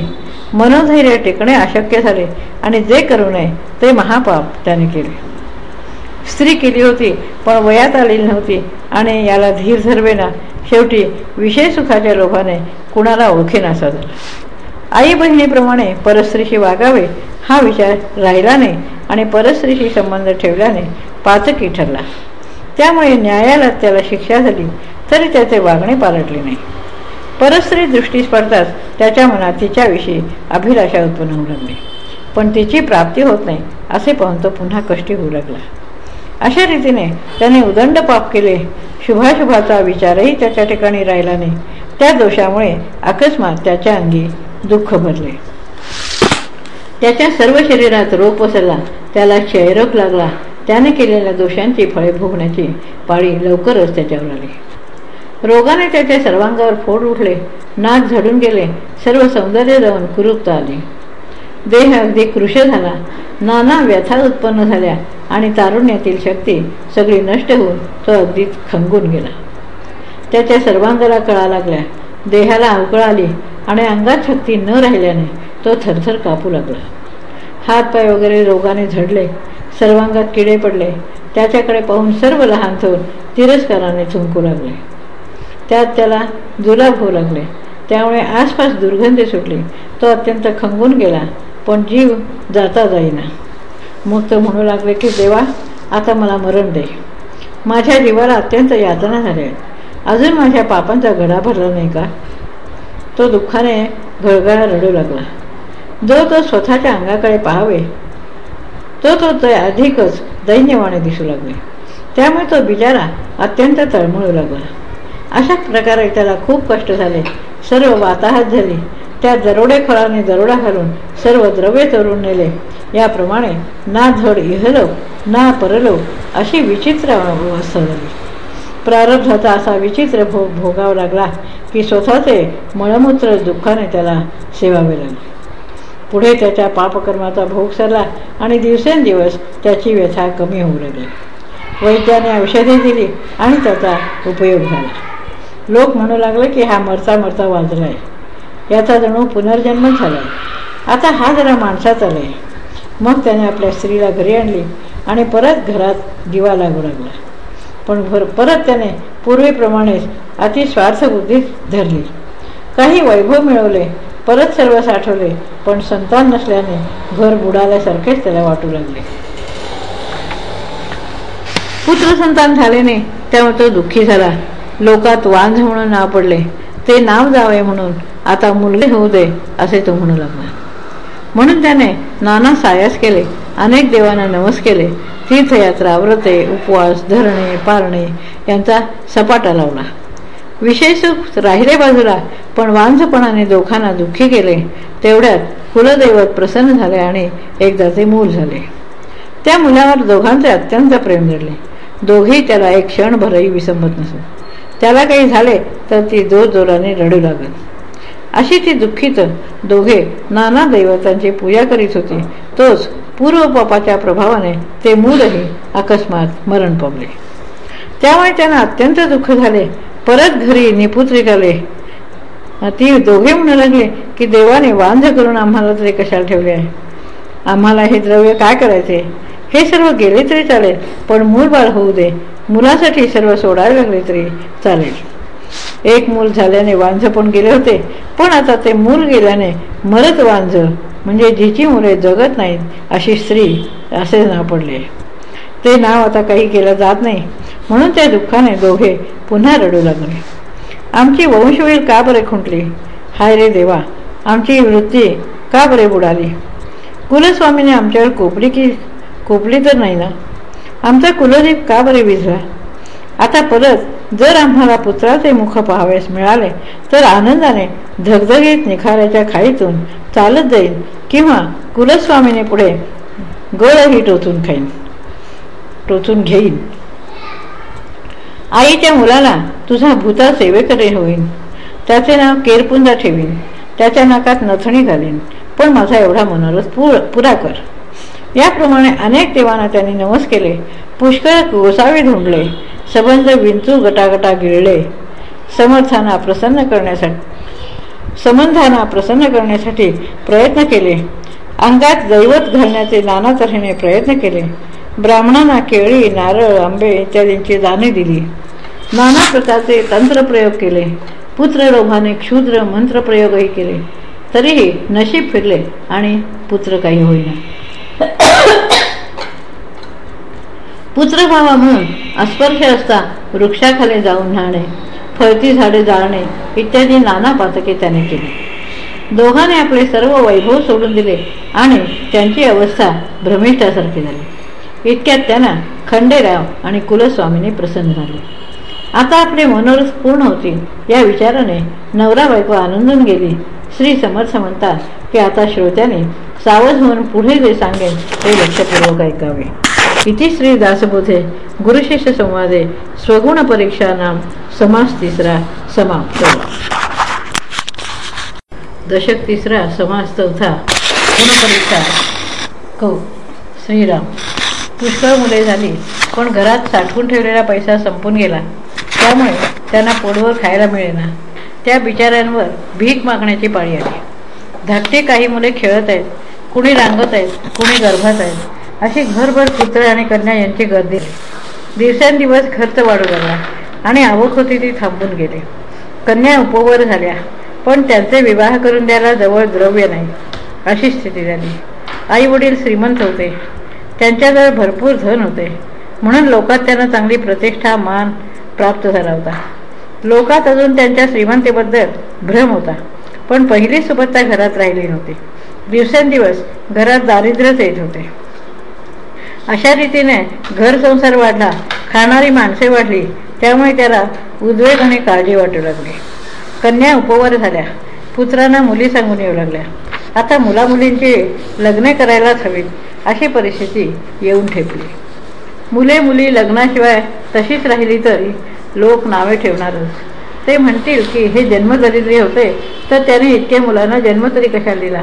मनोधैर्य टिकणे अशक्य झाले आणि जे करू नये ते महापाप त्याने केले. स्त्री केली होती पण वयात आलेली नव्हती. आणि याला धीर धरवेना. शेवटी विषय सुखाच्या लोभाने कुणाला ओळखेनासा झाला आई बहिणीप्रमाणे परस्त्रीशी वागावे हा विचार राहिला नाही आणि परस्त्रीशी संबंध ठेवल्याने पाचकी ठरला. त्यामुळे न्यायालयात त्याला शिक्षा झाली तरी त्याचे वागणे पालटले नाही. परस्त्री दृष्टीस पडताच त्याच्या मनात तिच्याविषयी अभिलाषा उत्पन्न होऊ लागली. पण तिची प्राप्ती होत नाही असे पाहून तो पुन्हा कष्टी होऊ लागला. अशा रीतीने त्याने उदंड पाप केले. शुभाशुभाचा विचारही त्याच्या ठिकाणी राहिला नाही. त्या दोषामुळे अकस्मात त्याच्या अंगी दुःख भरले. त्याच्या सर्व शरीरात रोग पसरला त्याला क्षयरोग लागला. त्याने केलेल्या दोषांची फळे भोगण्याची पाळी लवकरच त्याच्यावर आली. रोगाने त्याच्या सर्वांगावर फोड उठले. नाक झडून गेले. सर्व सौंदर्य जाऊन कुरूपता आली. देह अगदी कृश झाला. नाना व्यथा उत्पन्न झाल्या. आणि तारुण्यातील शक्ती सगळी नष्ट होऊन तो अगदी खंगून गेला. त्याच्या सर्वांगाला कळा लागल्या. देहाला अवकळ आली आणि अंगात शक्ती न राहिल्याने तो थरथर कापू लागला. हातपाय वगैरे रोगाने झडले. सर्वांगात किडे पडले. त्याच्याकडे पाहून सर्व लहान थोर तिरस्काराने थुंकू लागले. त्यात त्याला जुलाब होऊ लागले. त्यामुळे आसपास दुर्गंधी सुटली. तो अत्यंत खंगून गेला पण जीव जाता जाईना. मग तो म्हणू लागले की देवा आता मला मरण दे. माझ्या जीवाला अत्यंत यातना झाल्या अजून माझ्या पापांचा घडा भरला नाही का? तो दुःखाने घळगळा रडू लागला. जो तो स्वतःच्या अंगाकडे पाहावे तो तो ते अधिकच दैन्यवाने दिसू लागले. त्यामुळे तो बिचारा अत्यंत तळमळू लागला. अशा प्रकारे त्याला खूप कष्ट झाले. सर्व वाताहत झाली. त्या दरोडेखोराने दरोडा घालून सर्व द्रव्य तरून नेले. याप्रमाणे ना धड इहलो ना परलो अशी विचित्र अवस्था झाली. प्रारब्धाचा असा विचित्र भोग भोगावा लागला की स्वतःचे मळमूत्र दुःखाने त्याला सेवावे लागले. पुढे त्याच्या पापकर्माचा भोग सरला आणि दिवसेंदिवस त्याची व्यथा कमी होऊ लागली. वैद्याने औषधे दिली आणि त्याचा उपयोग झाला. लोक म्हणू लागले की हा मरता मरता वाजला आहे. याचा जणू पुनर्जन्म झाला. आता हा जरा माणसात आलाय मग त्याने आपल्या स्त्रीला घरी आणली आणि परत घरात दिवा लागू लागला. पण भर परत त्याने पूर्वीप्रमाणेच अतिस्वार्थ बुद्धीत धरली. काही वैभव मिळवले परत सर्व साठवले पण संतान नसल्याने घर बुडाल्यासारखेच त्याला वाटू लागले. पुत्र संतान त्यामुळे तो दुःखी झाला. लोकात वांझ म्हणून नाव पडले. ते नाव जावे म्हणून. आता मुलगे होऊ दे असे तो म्हणू लागला. म्हणून त्याने नाना सायास केले अनेक देवांना नमस केले तीर्थयात्रा व्रते उपवास धरणे पारणे यांचा सपाटा लावला. विशेष राहिले बाजूला पण वांझपणाने दोघांना दुःखी केले. तेवढ्यात कुलदैवत प्रसन्न झाले आणि एकदा ते मूल झाले. त्या मुलावर दोघांचे अत्यंत प्रेम जडले. दोघेही त्याला एक क्षणभरही विसंबत नसत त्याला काही झाले तर ती जोर जोराने रडू लागत अशी ती दुःखीत दोघे नाना दैवतांची पूजा करीत होती. तोच पूर्वपापाच्या प्रभावाने ते मूलही अकस्मात मरण पावले. त्यामुळे त्यांना अत्यंत दुःख झाले. परत घरी निपुत्री झाले ती दोघे म्हणू लागले की देवाने वांध करून आम्हाला तरी कशाला ठेवले आहे? आम्हाला हे द्रव्य काय करायचे? हे सर्व गेले तरी चालेल पण मूल बाळ होऊ दे. मुलासाठी सर्व सोडायला लागले तरी चालेल. एक मूल झाल्याने वांझ पण गेले होते पण आता ते मूल गेल्याने मरत वांझ म्हणजे जिची मुले जगत नाहीत अशी स्त्री असे नाव पडले. ते नाव आता काही केलं जात नाही म्हणून त्या दुःखाने दोघे पुन्हा रडू लागले. आमची वंशवीर का बरे खुंटली? हाय रे देवा आमची वृत्ती का बरे बुडाली? कुलस्वामीने आमच्यावर कोपरी की खोपली तर नाही ना? आमचा कुलदीप का बरे विझला आता परत जर आम्हाला पुत्राचे मुख पाहावेस मिळाले तर आनंदाने धगधगीत निखाऱ्याच्या खाईतून चालत जाईल किंवा कुलस्वामीने पुढे गळही टोचून खाईन. टोचून घेईन. आईच्या मुलाला तुझा भूता सेवेकडे होईन. त्याचे नाव केरपुंजा ठेवीन. त्याच्या नाकात नथणी घालीन. पण माझा एवढा मनोरथ पुरा कर. याप्रमाणे अनेक देवांना त्यांनी नमस केले. पुष्कळ गोसावे धुंडले. सबंध विंचू गटागटा गिळले. समर्थांना प्रसन्न करण्यासाठी संबंधांना प्रसन्न करण्यासाठी प्रयत्न केले. अंगात दैवत घालण्याचे नाना तऱ्हेने प्रयत्न केले. ब्राह्मणांना केळी नारळ आंबे इत्यादींची दाने दिली. नाना प्रकारचे तंत्रप्रयोग केले. पुत्रलोभाने क्षुद्र मंत्रप्रयोगही केले. तरीही नशीब फिरले आणि पुत्र काही होईना. पुत्रभावा म्हणून अस्पर्श असता वृक्षाखाली जाऊन न्हाणे फळती झाडे जाळणे इत्यादी नाना पातके त्याने केली. दोघांनी आपले सर्व वैभव सोडून दिले आणि त्यांची अवस्था भ्रमिष्ठासारखी झाली. इतक्यात त्यांना खंडेराव आणि कुलस्वामीने प्रसन्न झाले. आता आपले मनोरथ पूर्ण होतील या विचाराने नवरा बायको आनंदून गेली. श्री समर्थ म्हणतात की आता श्रोत्याने सावध होऊन पुढे जे सांगेन ते लक्षपूर्वक ऐकावे. इति श्री दासबोधे गुरुशिष्य संवादे स्वगुण परीक्षा नाम समास तिसरा समाप्त. दशक तिसरा समास चौथा गुणपरीक्षा कौ श्रीराम. पुष्कळ मुले झाली पण घरात साठवून ठेवलेला पैसा संपून गेला. त्यामुळे त्यांना पोटवर खायला मिळेना. त्या बिचाऱ्यांवर भीक मागण्याची पाळी आली. धाकटे काही मुले खेळत आहेत कुणी रांगत आहेत कुणी गर्भात आहेत. अशी घरभर पुत्र आणि कन्या यांची गर्दी. दिवसेंदिवस खर्च वाढू लागला आणि आवक होती ती थांबून गेली. कन्या उपवर झाल्या पण त्यांचे विवाह करून द्यायला जवळ द्रव्य नाही अशी स्थिती झाली. आई वडील श्रीमंत होते. त्यांच्याजवळ भरपूर धन होते. म्हणून लोकात त्यांना चांगली प्रतिष्ठा मान प्राप्त झाला होता. लोकात अजून त्यांच्या श्रीमंतीबद्दल भ्रम होता पण पहिली सुबत्ता घरात राहिली नव्हती. दिवसेंदिवस घरात दारिद्र्यच येत होते. अशा रीतीने घर संसार वाढला खाणारी माणसे वाढली त्यामुळे त्याला उद्वेग आणि काळजी वाटू लागली. कन्या उपवर झाल्या पुत्रांना मुली सांगून येऊ लागल्या. आता मुलामुलींची लग्ने करायलाच हवीत अशी परिस्थिती येऊन ठेपली. मुले मुली लग्नाशिवाय तशीच राहिली तरी लोक नावे ठेवणारच. ते म्हणतील की हे जन्मदरिद्री होते तर त्याने इतक्या मुलांना जन्म तरी कशाला दिला?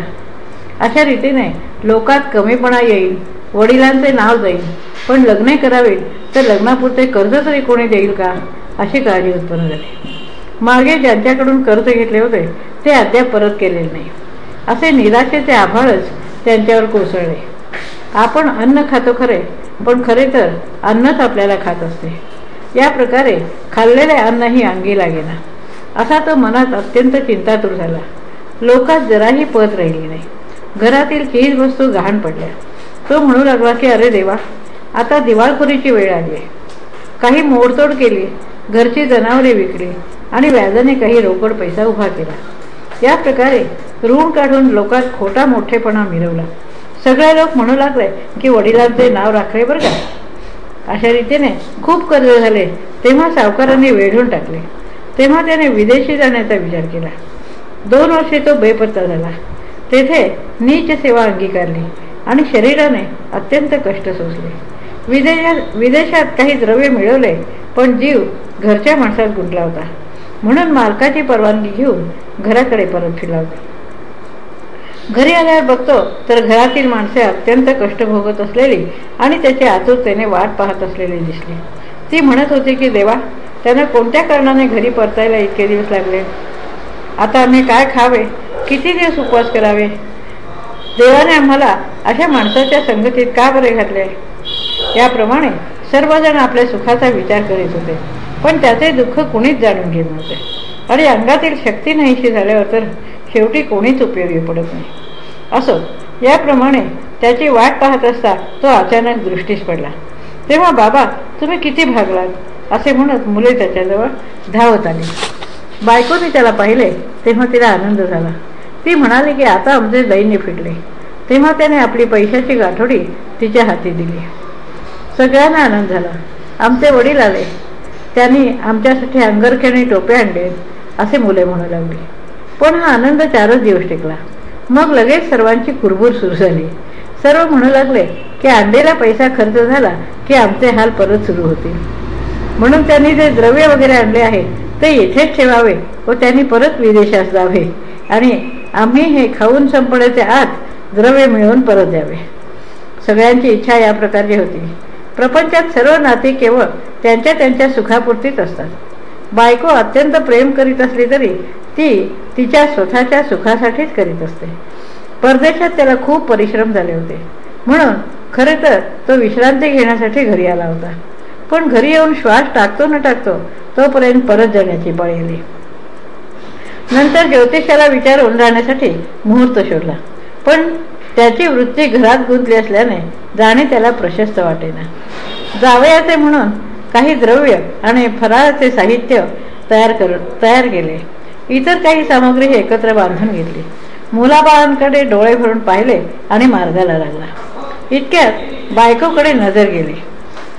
अशा रीतीने लोकात कमीपणा येईल वडिलांचे नाव जाईल पण लग्ने करावे तर लग्नापुरते कर्ज तरी कोणी देईल का? अशी काळजी उत्पन्न झाली. मागे ज्यांच्याकडून कर्ज घेतले होते ते अद्याप परत केलेले नाही. असे निराशेचे आभाळच त्यांच्यावर कोसळले. आपण अन्न खातो खरे पण खरे तर अन्नच आपल्याला खात असते. या प्रकारे खाल्लेले अन्नही अंगी लागेना. असा तो मनात अत्यंत चिंतातूर झाला. लोकात जराही पत राहिली नाही. घरातील चीज वस्तू गहाण पडल्या. तो म्हणू लागला की अरे देवा आता दिवाळखोरीची वेळ आली आहे. काही मोडतोड केली घरची जनावरे विकली आणि व्याजाने काही रोकड पैसा उभा केला. या प्रकारे ऋण काढून लोकात खोटा मोठेपणा मिळवला सगळे लोक म्हणू लागले की वडिलांचे नाव राखले बरं का? अशा रीतीने खूप कर्ज झाले. तेव्हा सावकारांनी वेढून टाकले. तेव्हा त्याने विदेशी जाण्याचा विचार केला. दोन वर्षे तो बेपत्ता झाला. तेथे नीच सेवा अंगीकारली आणि शरीराने अत्यंत कष्ट सोसले. विदेशात विदेशात काही द्रव्य मिळवले पण जीव घरच्या माणसात गुंतला होता. म्हणून मालकाची परवानगी घेऊन घराकडे परत फिरला घरी आल्यावर बघतो तर घरातील माणसे अत्यंत कष्ट भोगत असलेली आणि त्याची आतुरतेने वाट पाहत असलेली दिसली. ती म्हणत होती की देवा त्यानं कोणत्या कारणाने घरी परतायला इतके दिवस लागले? आता आम्ही काय खावे? किती दिवस उपवास करावे? देवाने आम्हाला अशा माणसाच्या संगतीत का बरे घातले? याप्रमाणे सर्वजण आपल्या सुखाचा विचार करीत होते. पण त्याचे दुःख कुणीच जाणून घेत नव्हते. आणि अंगातील शक्ती नाहीशी झाल्यावर तर शेवटी कोणीच उपयोगी पडत नाही. असो याप्रमाणे त्याची वाट पाहत असता तो अचानक दृष्टीस पडला. तेव्हा बाबा तुम्ही किती भागलात? असे म्हणत मुले त्याच्याजवळ धावत आली. बायकोने त्याला पाहिले तेव्हा तिला आनंद झाला. ती म्हणाली की आता आमचे दैन्य फिटले तेव्हा त्याने आपली पैशाची गाठोडी तिच्या हाती दिली. सगळ्यांना आनंद झाला. आमचे वडील आले. त्यांनी आमच्यासाठी अंगरखेणी टोपे आणले असे मुले म्हणू लागली. पण हा आनंद चारच दिवस टिकला. मग लगेच सर्वांची कुरबूर सुरू झाली. सर्व म्हणू लागले की आणलेला पैसा खर्च झाला की आमचे हाल परत सुरू होतील. म्हणून त्यांनी जे द्रव्य वगैरे आणले आहे ते येथेच ठेवावे व त्यांनी परत विदेशात जावे आणि आम्ही हे खाऊन संपण्याचे आत द्रव्य मिळवून परत द्यावे सगळ्यांची इच्छा या प्रकारची होती. प्रपंचात सर्व नाती केवळ त्यांच्या त्यांच्या सुखापुरतीच असतात. बायको अत्यंत प्रेम करीत असली तरी ती तिच्या स्वतःच्या सुखासाठीच करीत असते. परदेशात त्याला खूप परिश्रम झाले होते. म्हणून खरे तर तो विश्रांती घेण्यासाठी घरी आला होता. पण घरी येऊन श्वास टाकतो न टाकतो तोपर्यंत परत जाण्याची बळ नंतर ज्योतिषाला विचारून राहण्यासाठी मुहूर्त शोधला. पण त्याची वृत्ती घरात गुंतली असल्याने जाणे त्याला प्रशस्त वाटेना. जावयाचे म्हणून काही द्रव्य आणि फराळाचे साहित्य तयार कर तयार केले. इतर काही सामग्री एकत्र बांधून घेतली. मुलाबाळांकडे डोळे भरून पाहिले आणि मार्गाला लागला. इतक्यात बायकोकडे नजर गेली.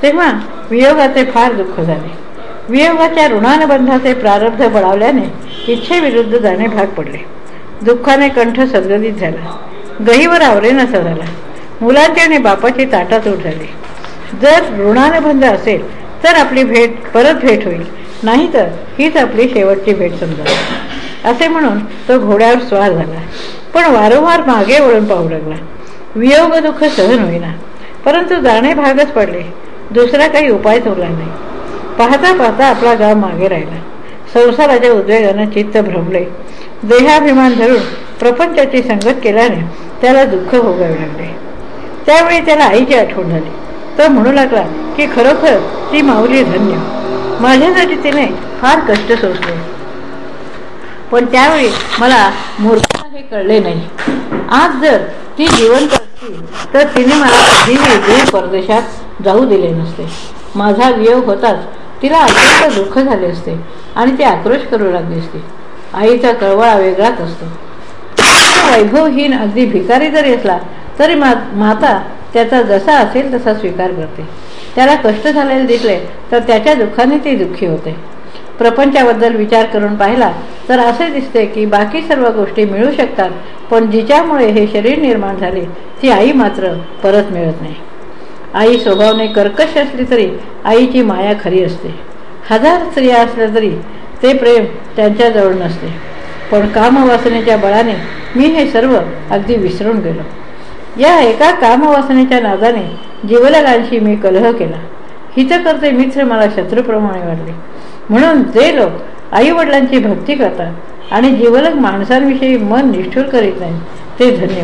तेव्हा वियोगाचे फार दुःख झाले. वियोगाच्या ऋणानुबंधाचे प्रारब्ध बळावल्याने इच्छेविरुद्ध जाणे भाग पडले. दुःखाने कंठ सदगदित झाला. गहीवर आवरेनासा झाला मुलांची आणि बापाची ताटातूट झाली. जर ऋणानुबंध असेल तर आपली भेट परत भेट होईल. नाहीतर हीच आपली शेवटची भेट समजा. असे म्हणून तो घोड्यावर स्वार झाला. पण वारंवार मागे वळून पाहू लागला. वियोग दुःख सहन होईना. परंतु जाणे भागच पडले. दुसरा काही उपाय उरला नाही. पाहता पाहता आपला गाव मागे राहिला. संसाराच्या उद्वेगानं चित्त भ्रमले. देहाभिमान धरून प्रपंचाची संगत केल्याने त्याला दुःख भोगावे लागले. त्यावेळी त्याला आईची आठवण झाली. तो म्हणू लागला की खरोखर ती माऊली धन्य. माझ्यासाठी तिने फार कष्ट सोसले. पण त्यावेळी मला मूर्खा हे कळले नाही. आज जर ती जिवंत असती तर तिने मला कधीही दूर परदेशात जाऊ दिले नसते. माझा वियोग होताच तिला अत्यंत दुःख झाले असते आणि ती आक्रोश करू लागली असते. आईचा कळवळा वेगळाच असतो. वैभवहीन अगदी भिकारी जरी असला तरी मा माता त्याचा जसा असेल तसा स्वीकार करते. त्याला कष्ट झालेले दिसले तर त्याच्या दुःखाने ती दुःखी होते. प्रपंचाबद्दल विचार करून पाहिला तर असे दिसते की बाकी सर्व गोष्टी मिळू शकतात पण जिच्यामुळे हे शरीर निर्माण झाले ती आई मात्र परत मिळत नाही. आई स्वभावने कर्कश असली तरी आईची माया खरी असते. हजार स्त्रिया असल्या तरी ते प्रेम त्यांच्याजवळ नसते. पण कामवासनेच्या बळाने मी हे सर्व अगदी विसरून गेलो. या एका कामवासनेच्या नादाने जीवलगांशी मी कलह केला. हितकर्ते मित्र मला शत्रूप्रमाणे वाढले म्हणून जे लोक आईवडिलांची भक्ती करतात आणि जीवलग माणसांविषयी मन निष्ठूर करीत नाही ते धन्य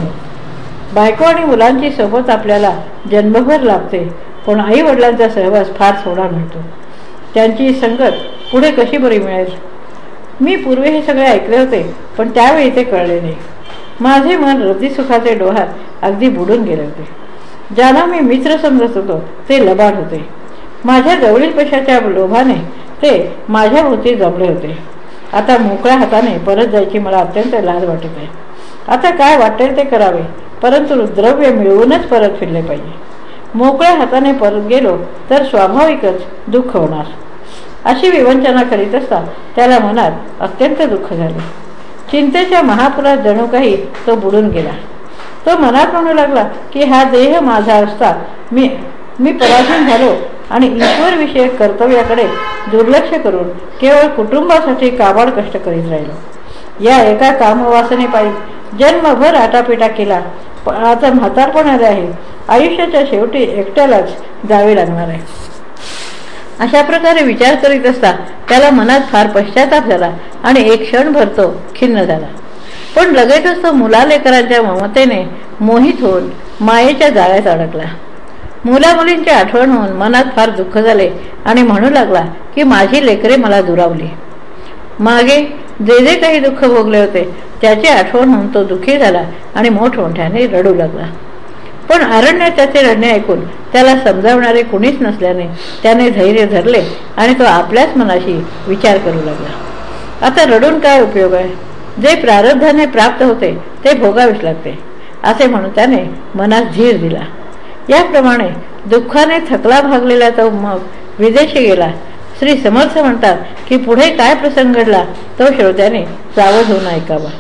बायको आणि मुलांची सोबत आपल्याला जन्मभर लागते पण आई वडिलांचा सहवास फार थोडा मिळतो. त्यांची संगत पुढे कशी बरी मिळेल? मी पूर्वी हे सगळे ऐकले होते पण त्यावेळी ते कळले नाही. माझे मन रद्दीसुखाचे डोहात अगदी बुडून गेले होते. ज्याला मी मित्र समजत होतो ते लबाड होते. माझ्या जवळील पैशाच्या लोभाने ते माझ्या भोवती जमले होते. आता मोकळ्या हाताने परत जायची मला अत्यंत लाज वाटत आहे. आता काय वाटेल ते करावे? परंतु द्रव्य मिळवूनच परत फिरले पाहिजे. मोकळ्या हाताने परत गेलो तर स्वाभाविकच दुःख होणार. अशी विवंचना करीत असता त्याला मनात अत्यंत दुःख झाले. चिंतेच्या महापुरात जणू काही तो बुडून गेला. तो मनात म्हणू लागला की हा देह माझा असता मी मी पराधीन झालो आणि ईश्वरविषयक कर्तव्याकडे दुर्लक्ष करून केवळ कुटुंबासाठी काबाड कष्ट करीत राहिलो. या एका कामवासनेपायी जन्मभर आटापिटा केला. आता म्हातारपण आले आहे? आयुष्याच्या शेवटी एकट्यालाच जावे लागणार आहे. अशा प्रकारे विचार करीत असता त्याला मनात फार पश्चाताप झाला आणि एक क्षण भरतो खिन्न झाला. पण लगेचच तो मुलालेकरांच्या ममतेने मोहित होऊन मायेच्या जाळ्यात अडकला. मुलामुलींची आठवण होऊन मनात फार दुःख झाले आणि म्हणू लागला की माझी लेकरे मला दुरावली. मागे जे जे काही दुःख भोगले होते त्याची आठवण होऊन तो दुःखी झाला आणि मोठमोठ्याने रडू लागला. पण अरण्य त्याचे रडणे ऐकून त्याला समजावणारे कुणीच नसल्याने त्याने धैर्य धरले आणि तो आपल्याच मनाशी विचार करू लागला. आता रडून काय उपयोग आहे? जे प्रारब्धाने प्राप्त होते ते भोगावेच लागते असे म्हणून त्याने मनात झीर दिला. याप्रमाणे दुःखाने थकला भागलेला तो मग विदेशी गेला श्री समर्थ म्हणतात की पुढे काय प्रसंग घडला तो श्रोत्याने सावध होऊन ऐकावा.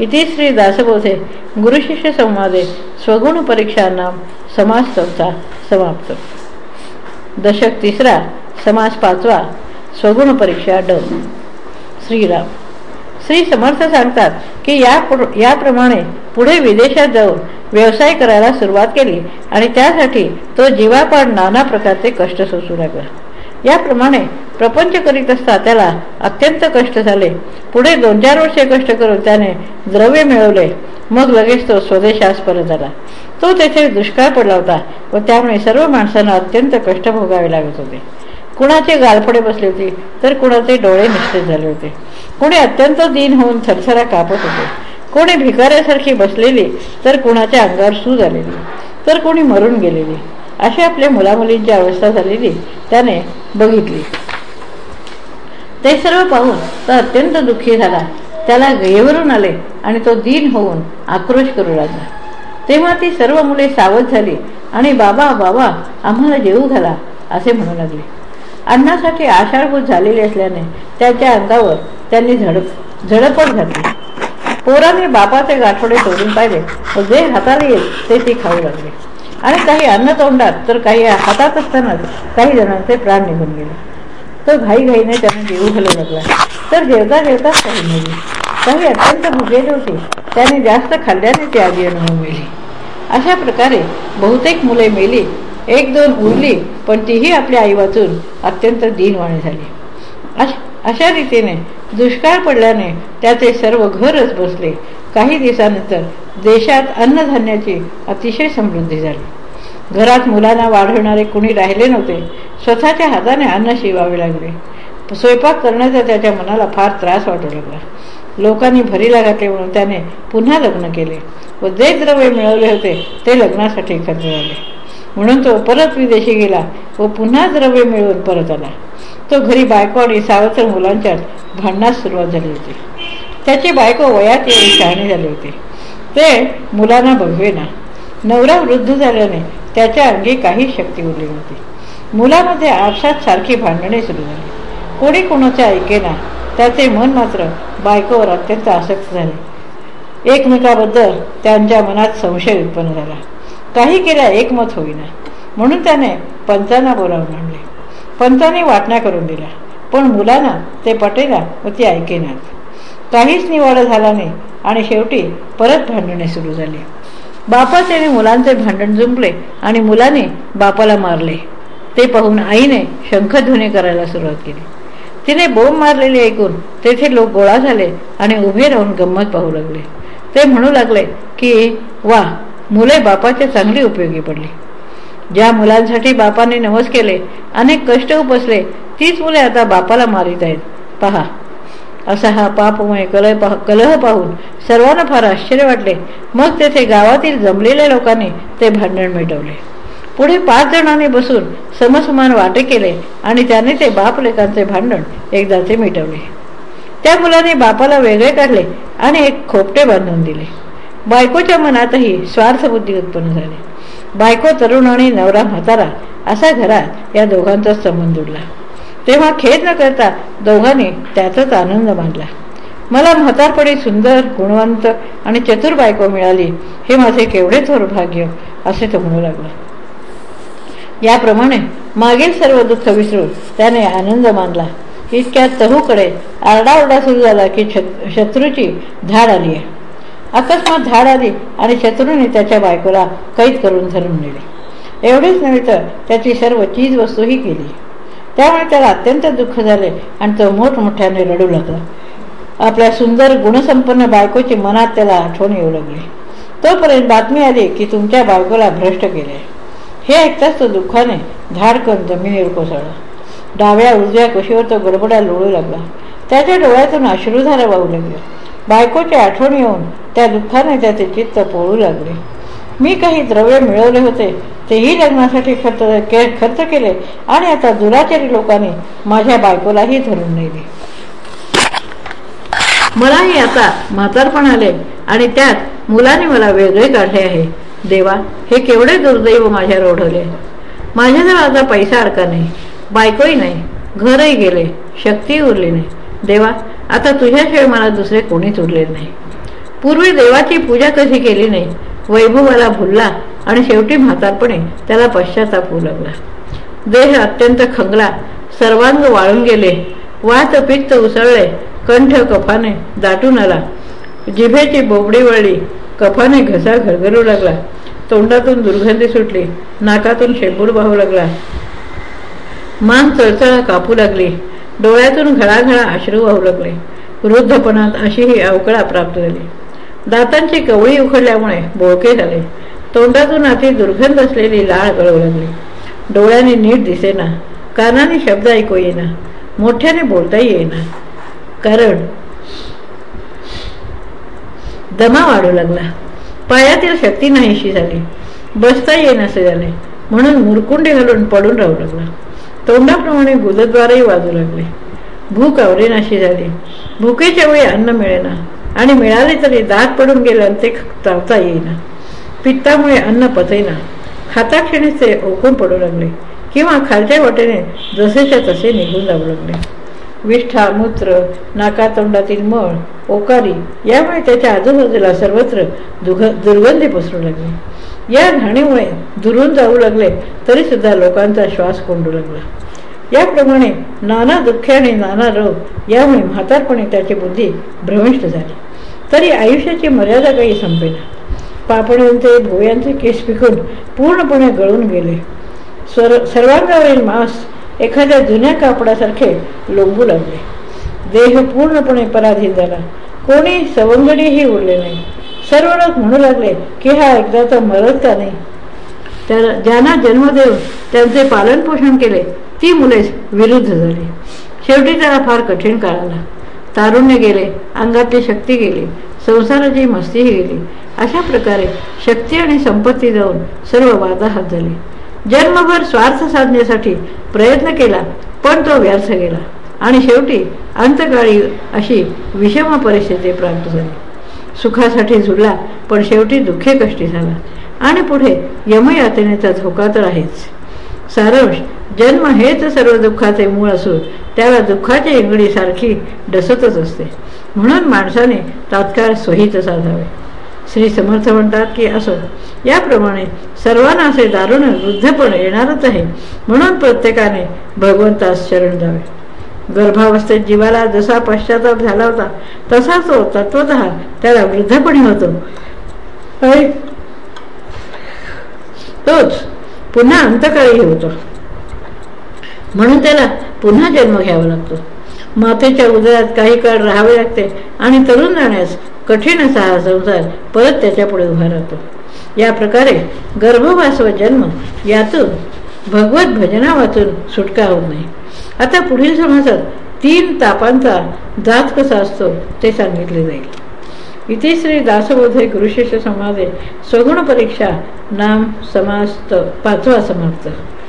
इथे श्री दासबोधे गुरुशिष्य संवादे स्वगुण परीक्षा नाम समास चौथा समाप्त. दशक तिसरा समास पाचवा स्वगुण परीक्षा ड. श्रीराम. श्री समर्थ सांगतात की या याप्रमाणे पुढे विदेशात जाऊन व्यवसाय करायला सुरुवात केली आणि त्यासाठी तो जीवापाड नाना प्रकारचे कष्ट सोसू लागला. याप्रमाणे प्रपंच करीत असता त्याला अत्यंत कष्ट झाले. पुढे दोन चार वर्षे कष्ट करून त्याने द्रव्य मिळवले. मग लगेच तो स्वदेशास परत आला. तो तेथे दुष्काळ पडला होता व त्यामुळे सर्व माणसांना अत्यंत कष्ट भोगावे लागत होते. कुणाचे गालफडे बसले होते तर कुणाचे डोळे निश्चित झाले होते. कोणी अत्यंत दिन होऊन थरथरा कापत होते. कोणी भिकाऱ्यासारखी बसलेली तर कुणाच्या अंगावर सूज आलेली तर कोणी मरून गेलेली. अशी आपल्या मुलामुलींची अवस्था झालेली त्याने बघितली. ते सर्व पाहून तो अत्यंत दुःखी झाला. त्याला गेवरून आले आणि तो दीन होऊन आक्रोश करू लागला. तेव्हा ती सर्व मुले सावध झाली आणि बाबा बाबा आम्हाला जेऊ घाला असे म्हणू लागले. अन्नासाठी आषाढभूत झालेली असल्याने त्याच्या अंगावर त्यांनी झडप झडपट घातली. पोराने बापाचे गाठोडे तोडून पाहिले व जे हाताला येईल ते ती खाऊ लागले. आणि काही अन्न तोंडात तर काही हातात असतानाच काही जणांचे प्राण निघून गेले. तो घाईघाईने त्यांना जीव घालू लागला. तर जेवता जेवताच काही मिळली काही अत्यंत भुकेले होते. त्याने जास्त खाल्ल्याने ती आधी अनुभव मिळली अशा प्रकारे बहुतेक मुले मेली. एक दोन उरली पण तीही आपल्या आई वाचून अत्यंत दिनवाणी झाली. अशा रीतीने दुष्काळ पडल्याने त्याचे सर्व घरच बसले. काही दिवसानंतर देशात अन्नधान्याची अतिशय समृद्धी झाली. घरात मुलांना वाढवणारे कुणी राहिले नव्हते. स्वतःच्या हाताने अन्न शिवावे लागले. स्वयंपाक करण्याचा त्याच्या मनाला फार त्रास वाटू लागला. लोकांनी भरीला घातले म्हणून त्याने पुन्हा लग्न केले व जे द्रव्य मिळवले होते ते लग्नासाठी खर्च झाले. म्हणून तो परत विदेशी गेला व पुन्हा द्रव्य मिळवून परत आला. तो घरी बायको आणि सावत्र मुलांच्यात भांडणास सुरुवात झाली होती. त्याची बायको वयात येऊन शहाणी झाली होती. ते मुलांना बघवेना. नवरा वृद्ध झाल्याने त्याच्या अंगी काही शक्ती उरली नव्हती. मुलामध्ये आपसात सारखी भांडणे सुरू झाली. कोणी कोणाचे ऐकेना त्याचे मन मात्र बायकोवर अत्यंत आसक्त झाले. एकमेकाबद्दल त्यांच्या मनात संशय उत्पन्न झाला. काही केल्या एकमत होईना. म्हणून त्याने पंचांना बोलावून आणले. पंचांनी वाटण्या करून दिल्या. पण मुलांना ते पटेना व ती ऐकेनात. काहीच निवाडा झाला नाही. आणि शेवटी परत भांडणे सुरू झाली. बापाचे आणि मुलांचे भांडण जुंपले आणि मुलाने बापाला मारले. ते पाहून आईने शंखध्वनी करायला सुरुवात केली. तिने बोंब मारलेले ऐकून तेथे लोक गोळा झाले आणि उभे राहून गंमत पाहू लागले. ते म्हणू लागले की वा मुले बापाचे चांगली उपयोगी पडली. ज्या मुलांसाठी बापाने नवस केले अनेक कष्ट उपसले तीच मुले आता बापाला मारित आहेत. पहा असा हा पापमय कलह पाह कलह पाहून सर्वांना फार आश्चर्य वाटले. मग तेथे गावातील जमलेल्या लोकांनी ते भांडण मिटवले. पुढे पाच जणांनी बसून समसमान वाटे केले आणि त्याने ते बापलेकांचे भांडण एकदा ते मिटवले. त्या मुलाने बापाला वेगळे काढले आणि एक खोपटे बांधून दिले. बायकोच्या मनातही स्वार्थबुद्धी उत्पन्न झाली. बायको तरुण आणि नवरा म्हातारा असा घरात या दोघांचा संबंध उडला. तेव्हा खेद न करता दोघांनी त्याचाच आनंद मानला मला म्हातारपणी सुंदर गुणवंत आणि चतुर बायको मिळाली. हे माझे केवढे थोर भाग्य असे तो म्हणू लागला. याप्रमाणे मागील सर्व दुःख विसरून त्याने आनंद मानला. इतक्या तहूकडे आरडाओरडा सुरू झाला की शत्रूची धाड आली आहे. अकस्मात धाड आली आणि शत्रूने त्याच्या बायकोला कैद करून धरून नेले. एवढेच नव्हे तर त्याची सर्व चीज वस्तूही केली. त्यामुळे त्याला अत्यंत दुःख झाले आणि तो मोठमोठ्याने रडू लागला. आपल्या सुंदर गुणसंपन्न बायकोची मनात त्याला आठवण येऊ लागली. तोपर्यंत बातमी आली की तुमच्या बायकोला भ्रष्ट केले. हे ऐकताच तो दुःखाने धाडकन जमिनीवर कोसळला. डाव्या उजव्या कुशीवर तो गडबडा लोळू लागला. त्याच्या डोळ्यातून अश्रुधारा वाहू लागले. बायकोची आठवण येऊन त्या दुःखाने त्याचे चित्त पोळू लागले. मी काही द्रव्य मिळवले होते तेही लग्नासाठी खर्च खर्च केले आणि आता दुराचारी लोकांनी माझ्या बायकोलाही धरून नेले. मलाही आता म्हातारपण आले आणि त्यात मुलाने मला वेगळे काढले आहे. देवा हे केवढे दुर्दैव माझ्यावर ओढवले माझ्याजवळ आता पैसा अडका नाही बायकोही नाही घरही गेले शक्ती उरली नाही. देवा आता तुझ्याशिवाय मला दुसरे कोणीच उरले नाही. पूर्वी देवाची पूजा कधी केली नाही वैभवाला भुलला आणि शेवटी म्हातारपणे त्याला पश्चाताप होऊ लागला. देह अत्यंत खंगला सर्वांग वाळून गेले. वात पित्त उसळले कंठ कफाने दाटून आला. जिभेची बोबडी वळली कफाने घसा घरघरू लागला. तोंडातून दुर्गंधी सुटली नाकातून शेंबूड वाहू लागला. मान चळचळा कापू लागली डोळ्यातून घळाघळा अश्रू वाहू लागले. वृद्धपणात अशी ही अवकळा प्राप्त झाली. दातांची कवळी उखडल्यामुळे बोळके झाले. तोंडातून आधी दुर्गंध असलेली लाळ गळू लागली. डोळ्याने नीट दिसेना कानाने शब्द ऐकू येईना मोठ्याने बोलता येईना. कारण दमा वाढू लागला. पायातील शक्ती नाहीशी झाली. बसता येईनासे झाले म्हणून मुरकुंडे घालून पडून राहू लागला. तोंडाप्रमाणे गुदद्वारही वाजू लागले. भूक आवरेनाशी झाली. भुकेच्या वेळी अन्न मिळेना. आणि मिळाले तरी दात पडून गेले ते चावता येईना. पित्तामुळे अन्न पचेना. खाताक्षणीच ते ओकून पडू लागले. किंवा खालच्या वाटेने जसेच्या तसे निघून जाऊ लागले. विष्ठा मूत्र नाकातोंडातील मळ ओकारी यामुळे त्याच्या आजूबाजूला सर्वत्र दुघ दुर्गंधी पसरू लागली. या घाणीमुळे दुरून जाऊ लागले तरी सुद्धा लोकांचा श्वास कोंडू लागला. याप्रमाणे नाना दुःखे आणि नाना रोग यामुळे म्हातारपणे त्याची बुद्धी भ्रमिष्ट झाली. तरी आयुष्याची मर्यादा काही संपेना. पापण्यांचे भोयांचे केस पिकून पूर्णपणे गळून गेले. स्वर सर्वांगावरील मांस एखाद्या जुन्या कापडासारखे लोंबू लागले. देह पूर्णपणे पराधीन झाला. कोणी सवंगडीही उरले नाही. सर्व लोक म्हणू लागले की हा एकदा तर मरत का नाही? त्या ज्यांना जन्म देऊन त्यांचे पालनपोषण केले ती मुले विरुद्ध झाली. शेवटी त्याला फार कठीण काळ आला. तारुण्य गेले अंगातली शक्ती गेली संसाराची मस्तीही गेली. अशा प्रकारे शक्ती आणि संपत्ती जाऊन सर्व वादाहात झाले. जन्मभर स्वार्थ साधण्यासाठी प्रयत्न केला पण तो व्यर्थ गेला. आणि शेवटी अंतकाळी अशी विषम परिस्थिती प्राप्त झाली. सुखासाठी झुडला पण शेवटी दुःखे कष्टी झाला. आणि पुढे यमयातनेचा धोका तर आहेच. सारांश जन्म हेच सर्व दुःखाचे मूळ असून त्याला दुःखाच्या इंगडीसारखी डसतच असते. म्हणून माणसाने तात्काळ स्वहित साधावे. श्री समर्थ म्हणतात की असो याप्रमाणे सर्वांना असे दारुण वृद्धपण येणारच आहे म्हणून प्रत्येकाने भगवंतास शरण जावे गर्भावस्थेत जीवाला जसा पश्चाताप झाला होता तसा तो तत्वत त्याला वृद्धपणी होतो. तोच पुन्हा अंतकाळी होतो म्हणून त्याला पुन्हा जन्म घ्यावा लागतो. मातेच्या उदरात काही काळ राहावे लागते आणि तरुण जाण्यास कठीण असा हा संसार परत त्याच्या पुढे उभा राहतो. या प्रकारे गर्भवास व जन्म यातून भगवत भजना वाचून सुटका होत नाही आता पुढील समाजात तीन तापांचा जात कसा असतो ते सांगितले जाईल. इथे श्री दासबोधे गुरुशिष्य समाजे सगुण परीक्षा नाम समास्त पाचवा समाप्त